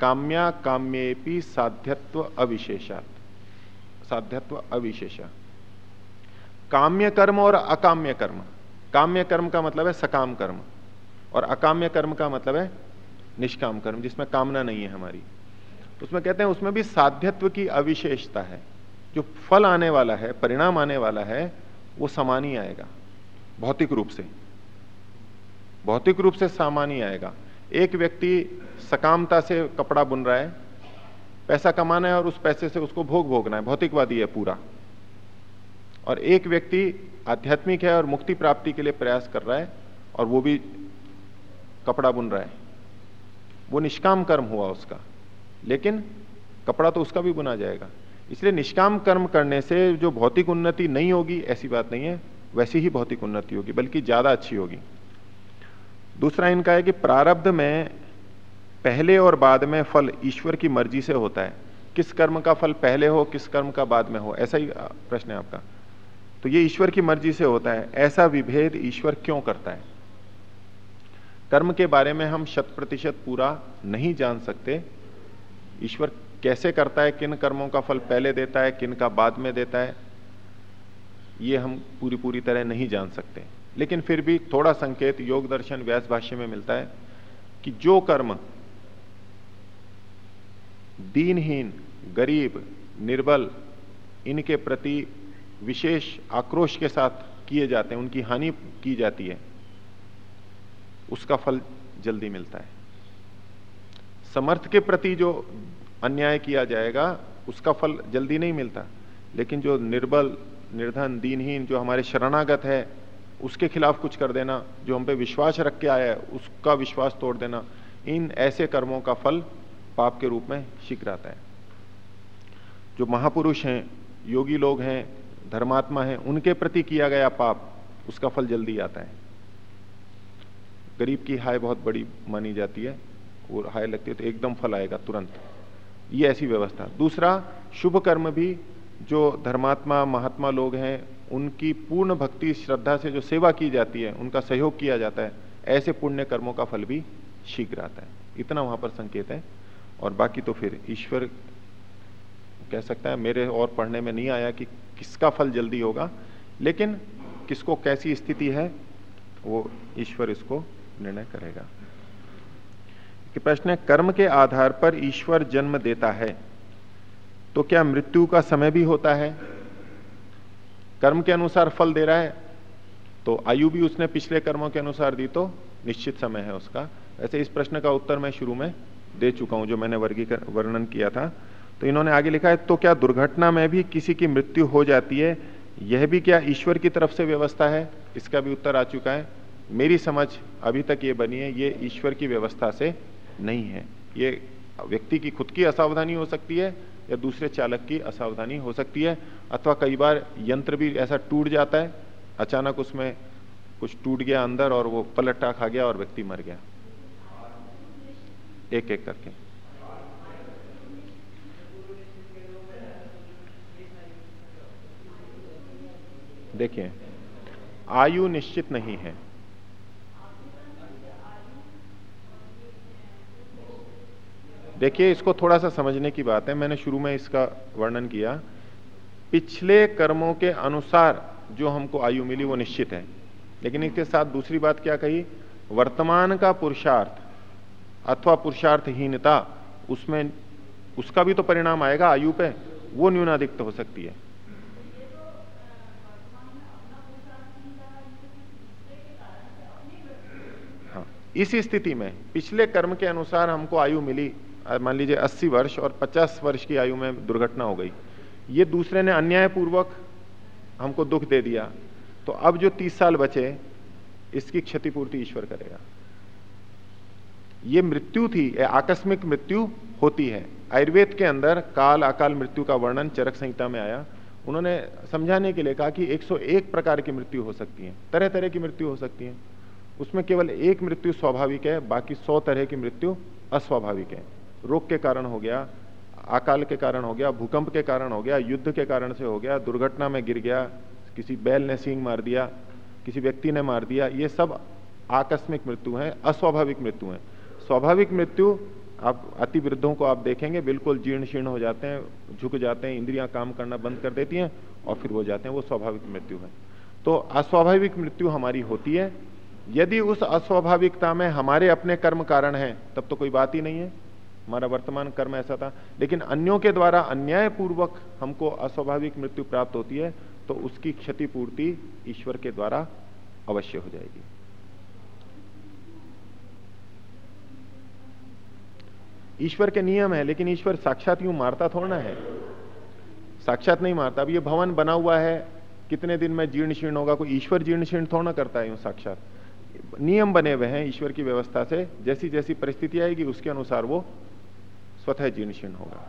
काम्या काम्येपी साध्यत्व अविशेषात। साध्यत्व अविशेषा। काम्य कर्म और अकाम्य कर्म। काम्य कर्म का मतलब है सकाम कर्म और अकाम्य कर्म का मतलब है निष्काम कर्म जिसमें कामना नहीं है हमारी। उसमें कहते हैं, उसमें भी साध्यत्व की अविशेषता है। जो फल आने वाला है, परिणाम आने वाला है, वो समान ही आएगा, भौतिक रूप से। भौतिक रूप से सामान ही आएगा। एक व्यक्ति सकामता से कपड़ा बुन रहा है, पैसा कमाना है और उस पैसे से उसको भोग भोगना है, भौतिकवादी है पूरा। और एक व्यक्ति आध्यात्मिक है और मुक्ति प्राप्ति के लिए प्रयास कर रहा है और वो भी कपड़ा बुन रहा है। वो निष्काम कर्म हुआ उसका। लेकिन कपड़ा तो उसका भी बुना जाएगा। इसलिए निष्काम कर्म करने से जो भौतिक उन्नति नहीं होगी, ऐसी बात नहीं है, वैसी ही भौतिक उन्नति होगी, बल्कि ज़्यादा अच्छी होगी। दूसरा इनका है कि प्रारब्ध में पहले और बाद में फल ईश्वर की मर्ज़ी से होता है। किस कर्म का फल पहले हो, किस कर्म का बाद में हो, ऐसा ही प्रश्न है आपका। तो ये ईश्वर की मर्ज़ी से होता है। ऐसा विभेद ईश्वर क्यों करता है? कर्म के बारे में हम शत प्रतिशत पूरा नहीं जान सकते। ईश्वर कैसे करता है, किन कर्मों का फल पहले देता है, किन का बाद में देता है, ये हम पूरी पूरी तरह नहीं जान सकते। लेकिन फिर भी थोड़ा संकेत, योग दर्शन, व्यास भाष्य में मिलता है कि जो कर्म दीनहीन, गरीब, निर्बल, इनके प्रति विशेष आक्रोश के साथ किए जाते हैं, उनकी हानि की जाती है। उसका फल जल्दी मिलता है। समर्थ के प्रति जो अन्याय किया जाएगा, उसका फल जल्दी नहीं मिलता। लेकिन जो निर्बल, निर्धन, दीनहीन, जो हमारे शरणागत है, उसके खिलाफ कुछ कर देना, जो हम पे विश्वास रख के आया है, उसका विश्वास तोड़ देना, इन ऐसे कर्मों का फल पाप के रूप में शीघ्र आता है। जो महापुरुष हैं, योगी लोग हैं धर्मात्मा हैं, उनके प्रति किया गया पाप, उसका फल जल्दी आता है। गरीब की हाय बहुत बड़ी मानी जाती है वो हाय लगती है तो एकदम फल आएगा तुरंत। ये ऐसी व्यवस्था। दूसरा, शुभ कर्म भी, जो धर्मात्मा, महात्मा लोग हैं, उनकी पूर्ण भक्ति, श्रद्धा से जो सेवा की जाती है, उनका सहयोग किया जाता है, ऐसे पुण्य कर्मों का फल भी शीघ्र आता है। इतना वहाँ पर संकेत है। और बाकी तो फिर ईश्वर कह सकता है, मेरे और पढ़ने में नहीं आया कि किसका फल जल्दी होगा, लेकिन किसको कैसी स्थिति है, वो ईश्वर इसको निर्णय करेगा। कि प्रश्न है, कर्म के आधार पर ईश्वर जन्म देता है तो क्या मृत्यु का समय भी होता है? कर्म के अनुसार फल दे रहा है तो आयु भी उसने पिछले कर्मों के अनुसार दी तो निश्चित समय है उसका। ऐसे इस प्रश्न का उत्तर मैं शुरू में दे चुका हूँ, जो मैंने वर्गीकर वर्णन किया था। तो इन्होंने आगे लिखा है तो क्या दुर्घटना में भी किसी की मृत्यु हो जाती है? यह भी क्या ईश्वर की तरफ़ से व्यवस्था है? इसका भी उत्तर आ चुका है, मेरी समझ अभी तक ये बनी है, ये ईश्वर की व्यवस्था से नहीं है। ये व्यक्ति की खुद की असावधानी हो सकती है या दूसरे चालक की असावधानी हो सकती है, अथवा कई बार यंत्र भी ऐसा टूट जाता है, अचानक उसमें कुछ टूट गया अंदर और वो पलटा खा गया और व्यक्ति मर गया। एक एक करके। देखिए, आयु निश्चित नहीं है। देखिए, इसको थोड़ा सा समझने की बात है। मैंने शुरू में इसका वर्णन किया। पिछले कर्मों के अनुसार जो हमको आयु मिली, वो निश्चित है। लेकिन इसके साथ दूसरी बात क्या कही? वर्तमान का पुरुषार्थ अथवा पुरुषार्थहीनता, उसमें, उसका भी तो परिणाम आएगा आयु पे, वो न्यूनाधिक्त हो सकती है। इस स्थिति में पिछले कर्म के अनुसार हमको आयु मिली मान लीजिए 80 वर्ष और 50 वर्ष की आयु में दुर्घटना हो गई। ये दूसरे ने अन्यायपूर्वक हमको दुख दे दिया। तो अब जो 30 साल बचे, इसकी क्षतिपूर्ति ईश्वर करेगा। ये मृत्यु थी आकस्मिक मृत्यु होती है। आयुर्वेद के अंदर काल अकाल मृत्यु का वर्णन चरक संहिता में आया। उन्होंने समझाने के लिए कहा कि 101 प्रकार की मृत्यु हो सकती है तरह तरह की मृत्यु हो सकती है। उसमें केवल एक मृत्यु स्वाभाविक है, बाकी सौ तरह की मृत्यु अस्वाभाविक है। रोग के कारण हो गया, अकाल के कारण हो गया, भूकंप के कारण हो गया, युद्ध के कारण से हो गया, दुर्घटना में गिर गया, किसी बैल ने सींग मार दिया, किसी व्यक्ति ने मार दिया, ये सब आकस्मिक मृत्यु है, अस्वाभाविक मृत्यु है। स्वाभाविक मृत्यु, आप अति वृद्धों को आप देखेंगे, बिल्कुल जीर्ण शीर्ण हो जाते हैं, झुक जाते हैं, इंद्रियाँ काम करना बंद कर देती हैं और फिर वो जाते हैं, वो स्वाभाविक मृत्यु है। तो अस्वाभाविक मृत्यु हमारी होती है यदि उस अस्वाभाविकता में हमारे अपने कर्म कारण है, तब तो कोई बात ही नहीं है। हमारा वर्तमान कर्म ऐसा था। लेकिन अन्यों के द्वारा अन्याय पूर्वक हमको अस्वाभाविक मृत्यु प्राप्त होती है तो उसकी क्षतिपूर्ति ईश्वर के द्वारा अवश्य हो जाएगी। ईश्वर के नियम है, लेकिन ईश्वर साक्षात यूँ मारता थोड़ा है। साक्षात नहीं मारता। अब ये भवन बना हुआ है, कितने दिन में जीर्ण शीर्ण होगा, कोई ईश्वर जीर्ण शीर्ण थोड़ा करता है यूँ साक्षात। नियम बने हुए हैं ईश्वर की व्यवस्था से। जैसी जैसी परिस्थिति आएगी उसके अनुसार वो स्वतः जीर्ण शीर्ण होगा।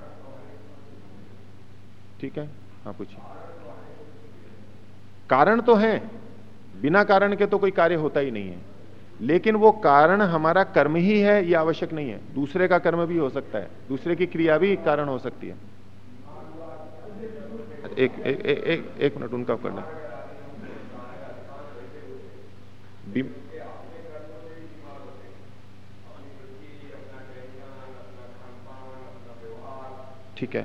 ठीक है? हाँ पूछिए। कारण तो है। बिना कारण के तो कोई कार्य होता ही नहीं है। लेकिन वो कारण हमारा कर्म ही है ये आवश्यक नहीं है। दूसरे का कर्म भी हो सकता है। दूसरे की क्रिया भी कारण हो सकती है। एक एक एक, एक मिनट उनका करना। ठीक है।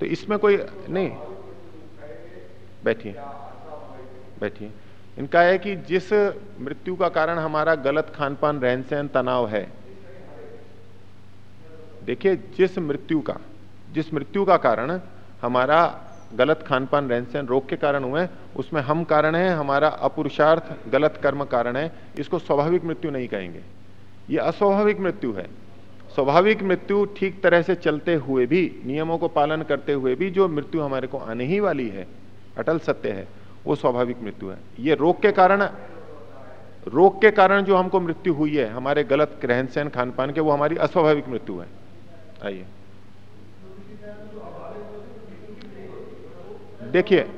तो इसमें कोई नहीं। बैठिए बैठिए। इनका है कि जिस मृत्यु का कारण हमारा गलत खान पान रहन सहन तनाव है, देखिए जिस मृत्यु का, जिस मृत्यु का कारण हमारा गलत खान पान रहन सहन रोग के कारण हुए, उसमें हम कारण है, हमारा अपुरुषार्थ गलत कर्म कारण है, इसको स्वाभाविक मृत्यु नहीं कहेंगे। ये अस्वाभाविक मृत्यु है। स्वाभाविक मृत्यु ठीक तरह से चलते हुए भी, नियमों को पालन करते हुए भी जो मृत्यु हमारे को आने ही वाली है, अटल सत्य है, वो स्वाभाविक मृत्यु है। ये रोग के कारण, रोग के कारण जो हमको मृत्यु हुई है, हमारे गलत रहन सहन खान पान के, वो हमारी अस्वाभाविक मृत्यु है। आइए। देखिए,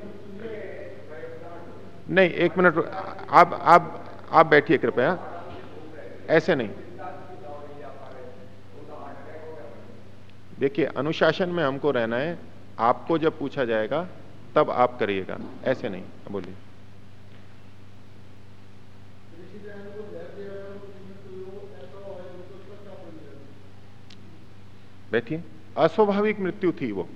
नहीं, एक मिनट, आप आप आप बैठिए कृपया। ऐसे नहीं। देखिए, अनुशासन में हमको रहना है। आपको जब पूछा जाएगा, तब आप करिएगा। ऐसे नहीं, बोलिए। बैठिए। अस्वाभाविक मृत्यु थी वो।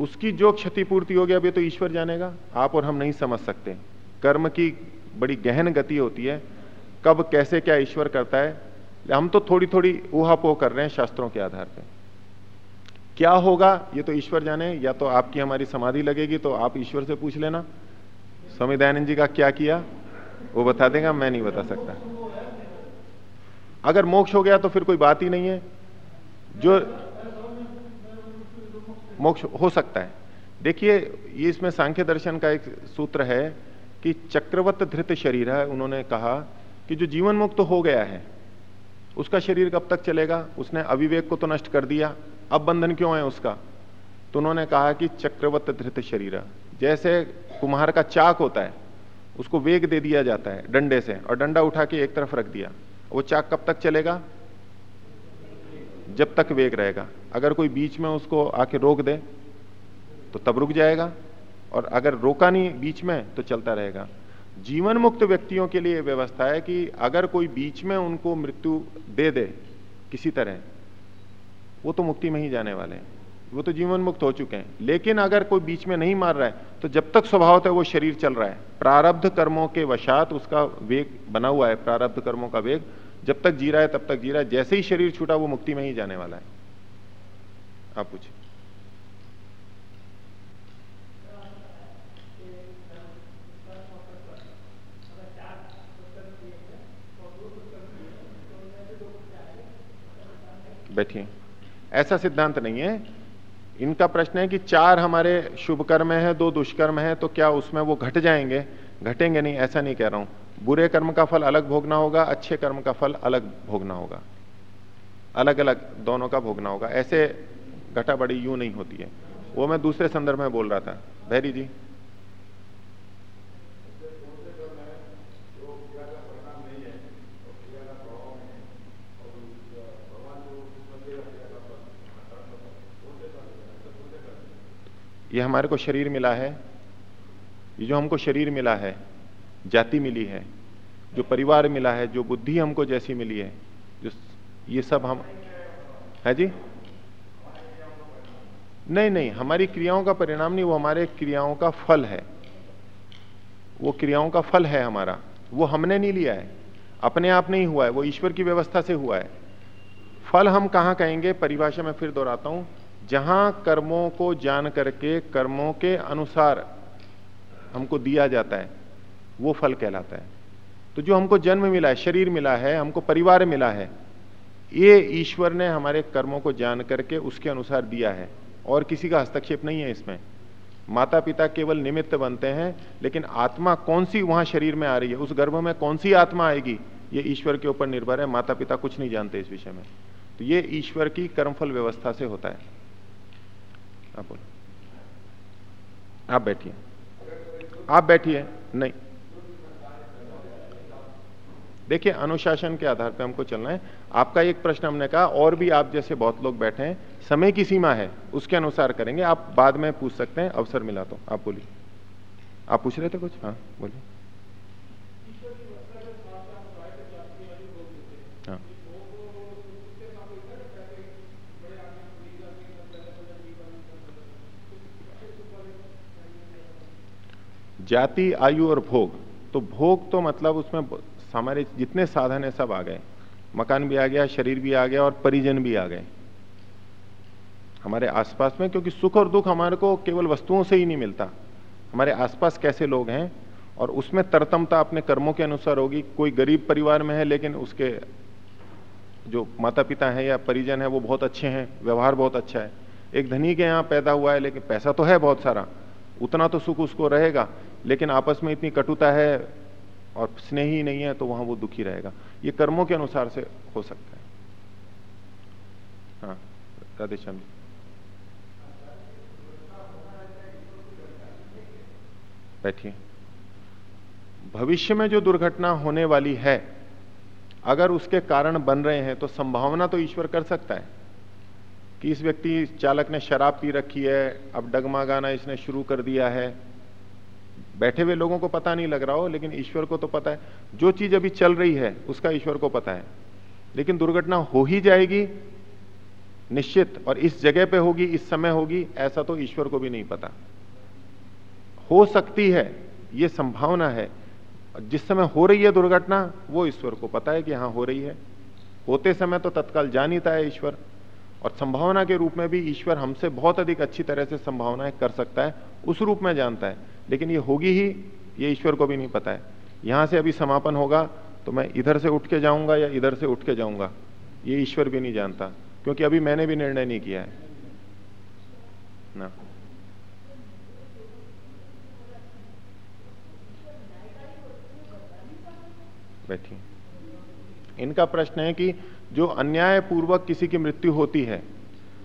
उसकी जो क्षतिपूर्ति हो गया अभी तो ईश्वर जानेगा। आप और हम नहीं समझ सकते। कर्म की बड़ी गहन गति होती है। कब, कैसे, क्या ईश्वर करता है? हम तो थोड़ी थोड़ी ऊहापोह कर रहे हैं शास्त्रों के आधार पर क्या होगा? ये तो ईश्वर जाने, या तो आपकी हमारी समाधि लगेगी तो आप ईश्वर से पूछ लेना। स्वामी दयानंद जी का क्या किया? वो बता देगा, मैं नहीं बता सकता। अगर मोक्ष हो गया तो फिर कोई बात ही नहीं है। जो मोक्ष हो सकता है। देखिए, ये इसमें सांख्य दर्शन का एक सूत्र है कि चक्रवत धृत शरीर है। उन्होंने कहा कि जो जीवन मुक्त तो हो गया है, उसका शरीर कब तक चलेगा? उसने अविवेक को तो नष्ट कर दिया। अब बंधन क्यों है उसका? तो उन्होंने कहा कि चक्रवत धृत शरीर। जैसे कुम्हार का चाक होता है, उसको वेग दे दिया जाता है डंडे से और डंडा उठा के एक तरफ़ रख दिया। वो चाक कब तक चलेगा? जब तक वेग रहेगा। अगर कोई बीच में उसको आके रोक दे तो तब रुक जाएगा और अगर रोका नहीं बीच में तो चलता रहेगा। जीवन मुक्त व्यक्तियों के लिए व्यवस्था है कि अगर कोई बीच में उनको मृत्यु दे दे किसी तरह वो तो मुक्ति में ही जाने वाले हैं। वो तो जीवन मुक्त हो चुके हैं। लेकिन अगर कोई बीच में नहीं मार रहा है तो जब तक स्वभाव है वो शरीर चल रहा है। प्रारब्ध कर्मों के वशात उसका वेग बना हुआ है, प्रारब्ध कर्मों का वेग। जब तक जी रहा है, तब तक जी रहा है। जैसे ही शरीर छूटा, वो मुक्ति में ही जाने वाला है। आप पूछिए। बैठिए। ऐसा सिद्धांत नहीं है। इनका प्रश्न है कि चार हमारे शुभ कर्म है, दो दुष्कर्म है तो क्या उसमें वो घट जाएँगे? घटेंगे नहीं, ऐसा नहीं कह रहा हूँ। बुरे कर्म का फल अलग भोगना होगा, अच्छे कर्म का फल अलग भोगना होगा। अलग अलग दोनों का भोगना होगा। ऐसे घटा बड़ी यूँ नहीं होती है। वो मैं दूसरे संदर्भ में बोल रहा था। भैरी जी। ये हमारे को शरीर मिला है। ये जो हमको शरीर मिला है, जाति मिली है, जो परिवार मिला है, जो बुद्धि हमको जैसी मिली है, जो ये सब हम, है जी? नहीं नहीं, हमारी क्रियाओं का परिणाम नहीं, वो हमारे क्रियाओं का फल है। वो क्रियाओं का फल है हमारा। वो हमने नहीं लिया है। अपने आप नहीं हुआ है, वो ईश्वर की व्यवस्था से हुआ है। फल हम कहाँ कहेंगे? परिभाषा में फिर दोहराता हूँ। जहाँ कर्मों को जान करके कर्मों के अनुसार हमको दिया जाता है, वो फल कहलाता है। तो जो हमको जन्म मिला है, शरीर मिला है, हमको परिवार मिला है, ये ईश्वर ने हमारे कर्मों को जान करके उसके अनुसार दिया है। और किसी का हस्तक्षेप नहीं है इसमें। माता पिता केवल निमित्त बनते हैं, लेकिन आत्मा कौन सी वहाँ शरीर में आ रही है, उस गर्भ में कौन सी आत्मा आएगी, ये ईश्वर के ऊपर निर्भर है माता पिता कुछ नहीं जानते इस विषय में। तो ये ईश्वर की कर्मफल व्यवस्था से होता है। आप बोलो। आप बैठिए। आप बैठिए, नहीं। देखिए, अनुशासन के आधार पर हमको चलना है। आपका एक प्रश्न हमने कहा, और भी आप जैसे बहुत लोग बैठे हैं, समय की सीमा है, उसके अनुसार करेंगे। आप बाद में पूछ सकते हैं, अवसर मिला तो। आप बोलिए। आप पूछ रहे थे कुछ? हाँ बोलिए। जाति, आयु और भोग। तो भोग तो मतलब उसमें हमारे जितने साधन है सब आ गए। मकान भी आ गया, शरीर भी आ गया और परिजन भी आ गए। हमारे आसपास में, क्योंकि सुख और दुख हमारे को केवल वस्तुओं से ही नहीं मिलता। हमारे आसपास कैसे लोग हैं? और उसमें तरतमता अपने कर्मों के अनुसार होगी। कोई गरीब परिवार में है, लेकिन उसके जो माता पिता हैं या परिजन है, वो बहुत अच्छे हैं। व्यवहार बहुत अच्छा है। एक धनी के यहाँ पैदा हुआ है, लेकिन पैसा तो है बहुत सारा। उतना तो सुख उसको रहेगा। लेकिन आपस में इतनी कटुता है और स्नेह ही नहीं है तो वहाँ वो दुखी रहेगा। ये कर्मों के अनुसार से हो सकता है। हाँ जी। बैठिए। भविष्य में जो दुर्घटना होने वाली है, अगर उसके कारण बन रहे हैं तो संभावना तो ईश्वर कर सकता है कि इस व्यक्ति चालक ने शराब पी रखी है, अब डगमा गाना इसने शुरू कर दिया है। बैठे हुए लोगों को पता नहीं लग रहा हो, लेकिन ईश्वर को तो पता है। जो चीज़ अभी चल रही है, उसका ईश्वर को पता है। लेकिन दुर्घटना हो ही जाएगी, निश्चित, और इस जगह पे होगी, इस समय होगी, ऐसा तो ईश्वर को भी नहीं पता। हो सकती है, ये संभावना है। जिस समय हो रही है दुर्घटना, वो ईश्वर को पता है कि हाँ हो रही है। होते समय तो तत्काल जान जानीता है ईश्वर। और संभावना के रूप में भी ईश्वर हमसे बहुत अधिक अच्छी तरह से संभावनाएँ कर सकता है, उस रूप में जानता है। लेकिन ये होगी ही, ये ईश्वर को भी नहीं पता है। यहाँ से अभी समापन होगा तो मैं इधर से उठ के जाऊँगा या इधर से उठ के जाऊँगा, ये ईश्वर भी नहीं जानता, क्योंकि अभी मैंने भी निर्णय नहीं किया है। ना। बैठिए। इनका प्रश्न है कि जो अन्याय पूर्वक किसी की मृत्यु होती है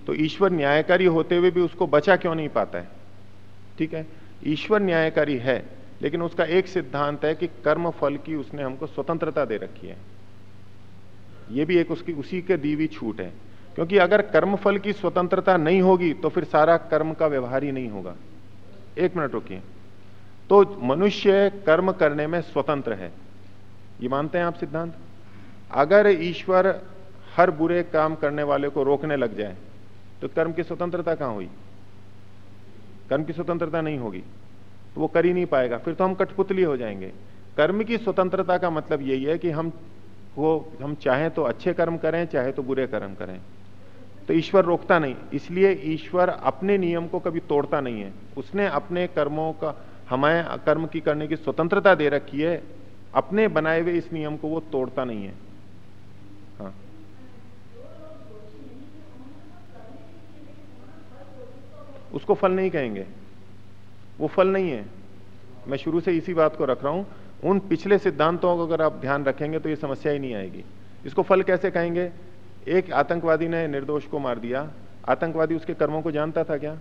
तो ईश्वर न्यायकारी होते हुए भी उसको बचा क्यों नहीं पाता है? ठीक है? ईश्वर न्यायकारी है, लेकिन उसका एक सिद्धांत है कि कर्म फल की उसने हमको स्वतंत्रता दे रखी है। यह भी एक उसकी, उसी के दीवी छूट है। क्योंकि अगर कर्म फल की स्वतंत्रता नहीं होगी तो फिर सारा कर्म का व्यवहार ही नहीं होगा। एक मिनट रुकिए। तो मनुष्य कर्म करने में स्वतंत्र है। ये मानते हैं आप सिद्धांत? अगर ईश्वर हर बुरे काम करने वाले को रोकने लग जाए तो कर्म की स्वतंत्रता कहाँ हुई? कर्म की स्वतंत्रता नहीं होगी तो वो कर ही नहीं पाएगा। फिर तो हम कठपुतली हो जाएँगे। कर्म की स्वतंत्रता का मतलब यही है कि हम, वो, हम चाहे तो अच्छे कर्म करें, चाहे तो बुरे कर्म करें। तो ईश्वर रोकता नहीं। इसलिए ईश्वर अपने नियम को कभी तोड़ता नहीं है। उसने अपने कर्मों का हमें कर्म की करने की स्वतंत्रता दे रखी है। अपने बनाए हुए इस नियम को वो तोड़ता नहीं हाँ। उसको फल नहीं कहेंगे। वो फल नहीं है। मैं शुरू से इसी बात को रख रहा हूँ। उन पिछले सिद्धांतों को अगर आप ध्यान रखेंगे तो ये समस्या ही नहीं आएगी। इसको फल कैसे कहेंगे? एक आतंकवादी ने निर्दोष को मार दिया। आतंकवादी उसके कर्मों को जानता था क्या?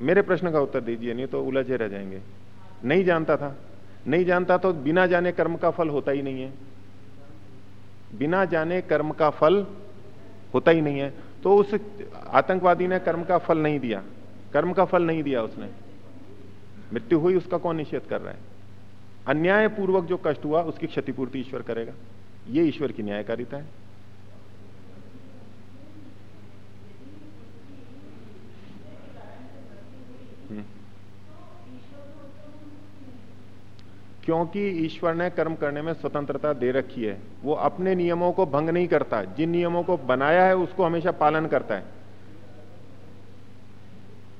मेरे प्रश्न का उत्तर दीजिए, नहीं तो उलझे रह जाएँगे। नहीं जानता था। नहीं जानता तो बिना जाने कर्म का फल होता ही नहीं है। बिना जाने कर्म का फल होता ही नहीं है। तो उस आतंकवादी ने कर्म का फल नहीं दिया। कर्म का फल नहीं दिया उसने। मृत्यु हुई, उसका कौन निषेध कर रहा है? अन्याय पूर्वक जो कष्ट हुआ, उसकी क्षतिपूर्ति ईश्वर करेगा। यह ईश्वर की न्यायकारिता है। क्योंकि ईश्वर ने कर्म करने में स्वतंत्रता दे रखी है। वो अपने नियमों को भंग नहीं करता। जिन नियमों को बनाया है, उसको हमेशा पालन करता है।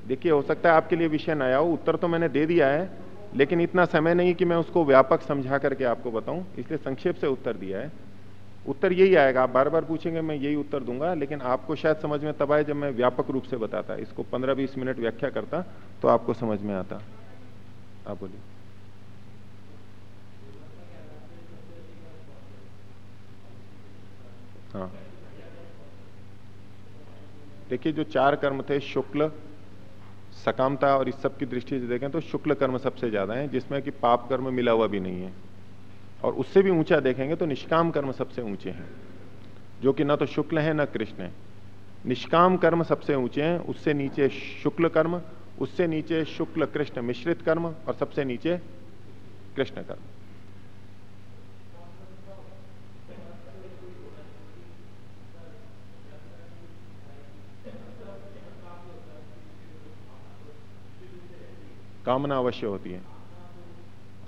देखिए, हो सकता है आपके लिए विषय नया हो। उत्तर तो मैंने दे दिया है, लेकिन इतना समय नहीं कि मैं उसको व्यापक समझा करके आपको बताऊँ। इसलिए संक्षेप से उत्तर दिया है। उत्तर यही आएगा। आप बार बार पूछेंगे, मैं यही उत्तर दूँगा, लेकिन आपको शायद समझ में तब आए जब मैं व्यापक रूप से बताता। इसको पंद्रह बीस मिनट व्याख्या करता तो आपको समझ में आता। आप बोलिए। हाँ। देखिए, जो चार कर्म थे, शुक्ल, सकामता और इस सब की दृष्टि से देखें तो शुक्ल कर्म सबसे ज़्यादा है, जिसमें कि पाप कर्म मिला हुआ भी नहीं है। और उससे भी ऊँचा देखेंगे तो निष्काम कर्म सबसे ऊँचे हैं, जो कि ना तो शुक्ल है, ना कृष्ण है। निष्काम कर्म सबसे ऊँचे हैं, उससे नीचे शुक्ल कर्म, उससे नीचे शुक्ल कृष्ण मिश्रित कर्म और सबसे नीचे कृष्ण कर्म। कामना अवश्य होती है।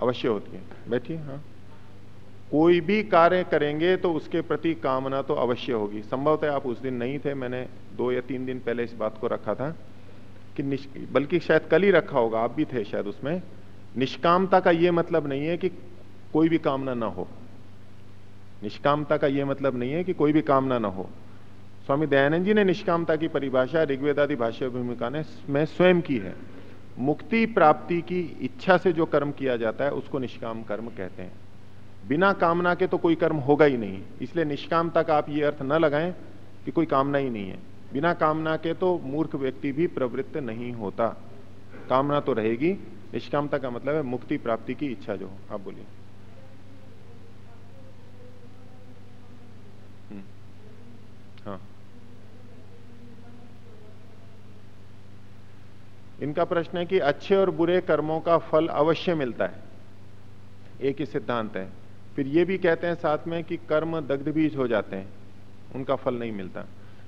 अवश्य होती है। बैठिए हाँ। कोई भी कार्य करेंगे तो उसके प्रति कामना तो अवश्य होगी। संभवतः आप उस दिन नहीं थे, मैंने दो या तीन दिन पहले इस बात को रखा था कि बल्कि शायद कल ही रखा होगा, आप भी थे शायद उसमें। निष्कामता का यह मतलब नहीं है कि कोई भी कामना ना हो। निष्कामता का यह मतलब नहीं है कि कोई भी कामना ना हो। स्वामी दयानंद जी ने निष्कामता की परिभाषा ऋग्वेदादि भाष्य भूमिका ने में स्वयं की है। मुक्ति प्राप्ति की इच्छा से जो कर्म किया जाता है, उसको निष्काम कर्म कहते हैं। बिना कामना के तो कोई कर्म होगा ही नहीं। इसलिए निष्कामता का आप ये अर्थ न लगाएँ कि कोई कामना ही नहीं है। बिना कामना के तो मूर्ख व्यक्ति भी प्रवृत्त नहीं होता। कामना तो रहेगी। निष्कामता का मतलब है मुक्ति प्राप्ति की इच्छा जो आप बोलिए। हम्म। हाँ। इनका प्रश्न है कि अच्छे और बुरे कर्मों का फल अवश्य मिलता है। एक ही सिद्धांत है। फिर ये भी कहते हैं साथ में कि कर्म दग्ध बीज हो जाते हैं। उनका फल नहीं मिलता।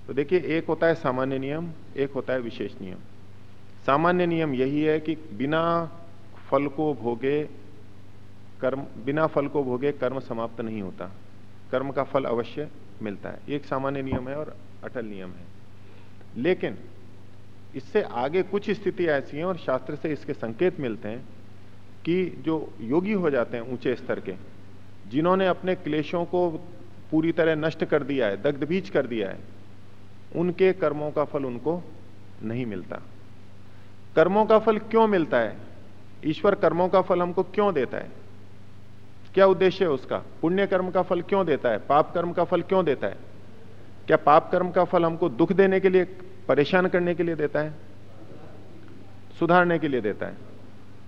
तो देखिए, एक होता है सामान्य नियम, एक होता है विशेष नियम। सामान्य नियम यही है कि बिना फल को भोगे कर्म, बिना फल को भोगे कर्म समाप्त नहीं होता। कर्म का फल अवश्य मिलता है। एक सामान्य नियम है और अटल नियम है। लेकिन इससे आगे कुछ स्थिति ऐसी हैं और शास्त्र से इसके संकेत मिलते हैं कि जो योगी हो जाते हैं ऊँचे स्तर के, जिन्होंने अपने क्लेशों को पूरी तरह नष्ट कर दिया है दग्ध बीज कर दिया है, उनके कर्मों का फल उनको नहीं मिलता। कर्मों का फल क्यों मिलता है? ईश्वर कर्मों का फल हमको क्यों देता है? क्या उद्देश्य है उसका? पुण्य कर्म का फल क्यों देता है? पाप कर्म का फल क्यों देता है? क्या पाप कर्म का फल हमको दुख देने के लिए परेशान करने के लिए देता है, सुधारने के लिए देता है,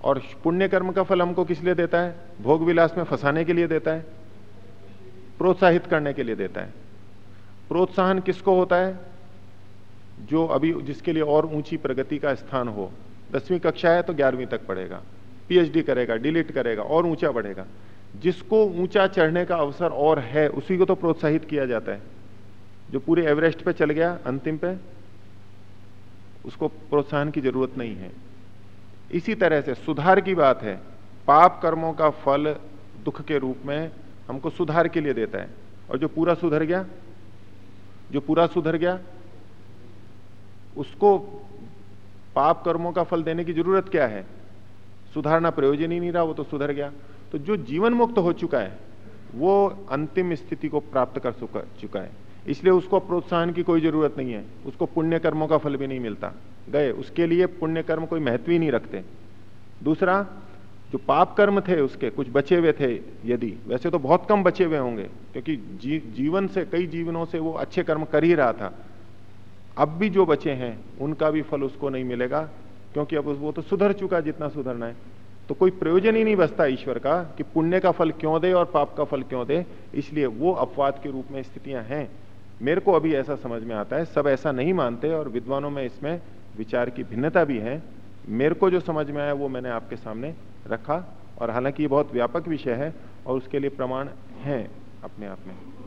और पुण्य कर्म का फल हमको किस लिए देता है? भोग विलास में फंसाने के लिए देता है, प्रोत्साहित करने के लिए देता है। प्रोत्साहन किसको होता है? जो अभी जिसके लिए और ऊँची प्रगति का स्थान हो। दसवीं कक्षा है तो ग्यारहवीं तक पढ़ेगा, पीएचडी करेगा, डिलीट करेगा, और ऊँचा बढ़ेगा। जिसको ऊँचा चढ़ने का अवसर और है, उसी को तो प्रोत्साहित किया जाता है। जो पूरे एवरेस्ट पे चल गया, अंतिम पे उसको प्रोत्साहन की ज़रूरत नहीं है। इसी तरह से सुधार की बात है। पाप कर्मों का फल दुख के रूप में हमको सुधार के लिए देता है। और जो पूरा सुधर गया? जो पूरा सुधर गया, उसको पाप कर्मों का फल देने की ज़रूरत क्या है? सुधारना प्रयोजन ही नहीं रहा, वो तो सुधर गया। तो जो जीवन मुक्त हो चुका है, वो अंतिम स्थिति को प्राप्त कर चुका है। इसलिए उसको प्रोत्साहन की कोई ज़रूरत नहीं है। उसको पुण्य कर्मों का फल भी नहीं मिलता। गए उसके लिए पुण्य कर्म कोई महत्व ही नहीं रखते। दूसरा जो पाप कर्म थे उसके कुछ बचे हुए थे यदि वैसे तो बहुत कम बचे हुए होंगे क्योंकि जी, जीवन से कई जीवनों से वो अच्छे कर्म कर ही रहा था। अब भी जो बचे हैं उनका भी फल उसको नहीं मिलेगा क्योंकि अब वो तो सुधर चुका जितना सुधरना है। तो कोई प्रयोजन ही नहीं बचता ईश्वर का कि पुण्य का फल क्यों दे और पाप का फल क्यों दे। इसलिए वो अपवाद के रूप में स्थितियाँ हैं। मेरे को अभी ऐसा समझ में आता है, सब ऐसा नहीं मानते और विद्वानों में इसमें विचार की भिन्नता भी है। मेरे को जो समझ में आया वो मैंने आपके सामने रखा और हालाँकि ये बहुत व्यापक विषय है और उसके लिए प्रमाण हैं अपने आप में।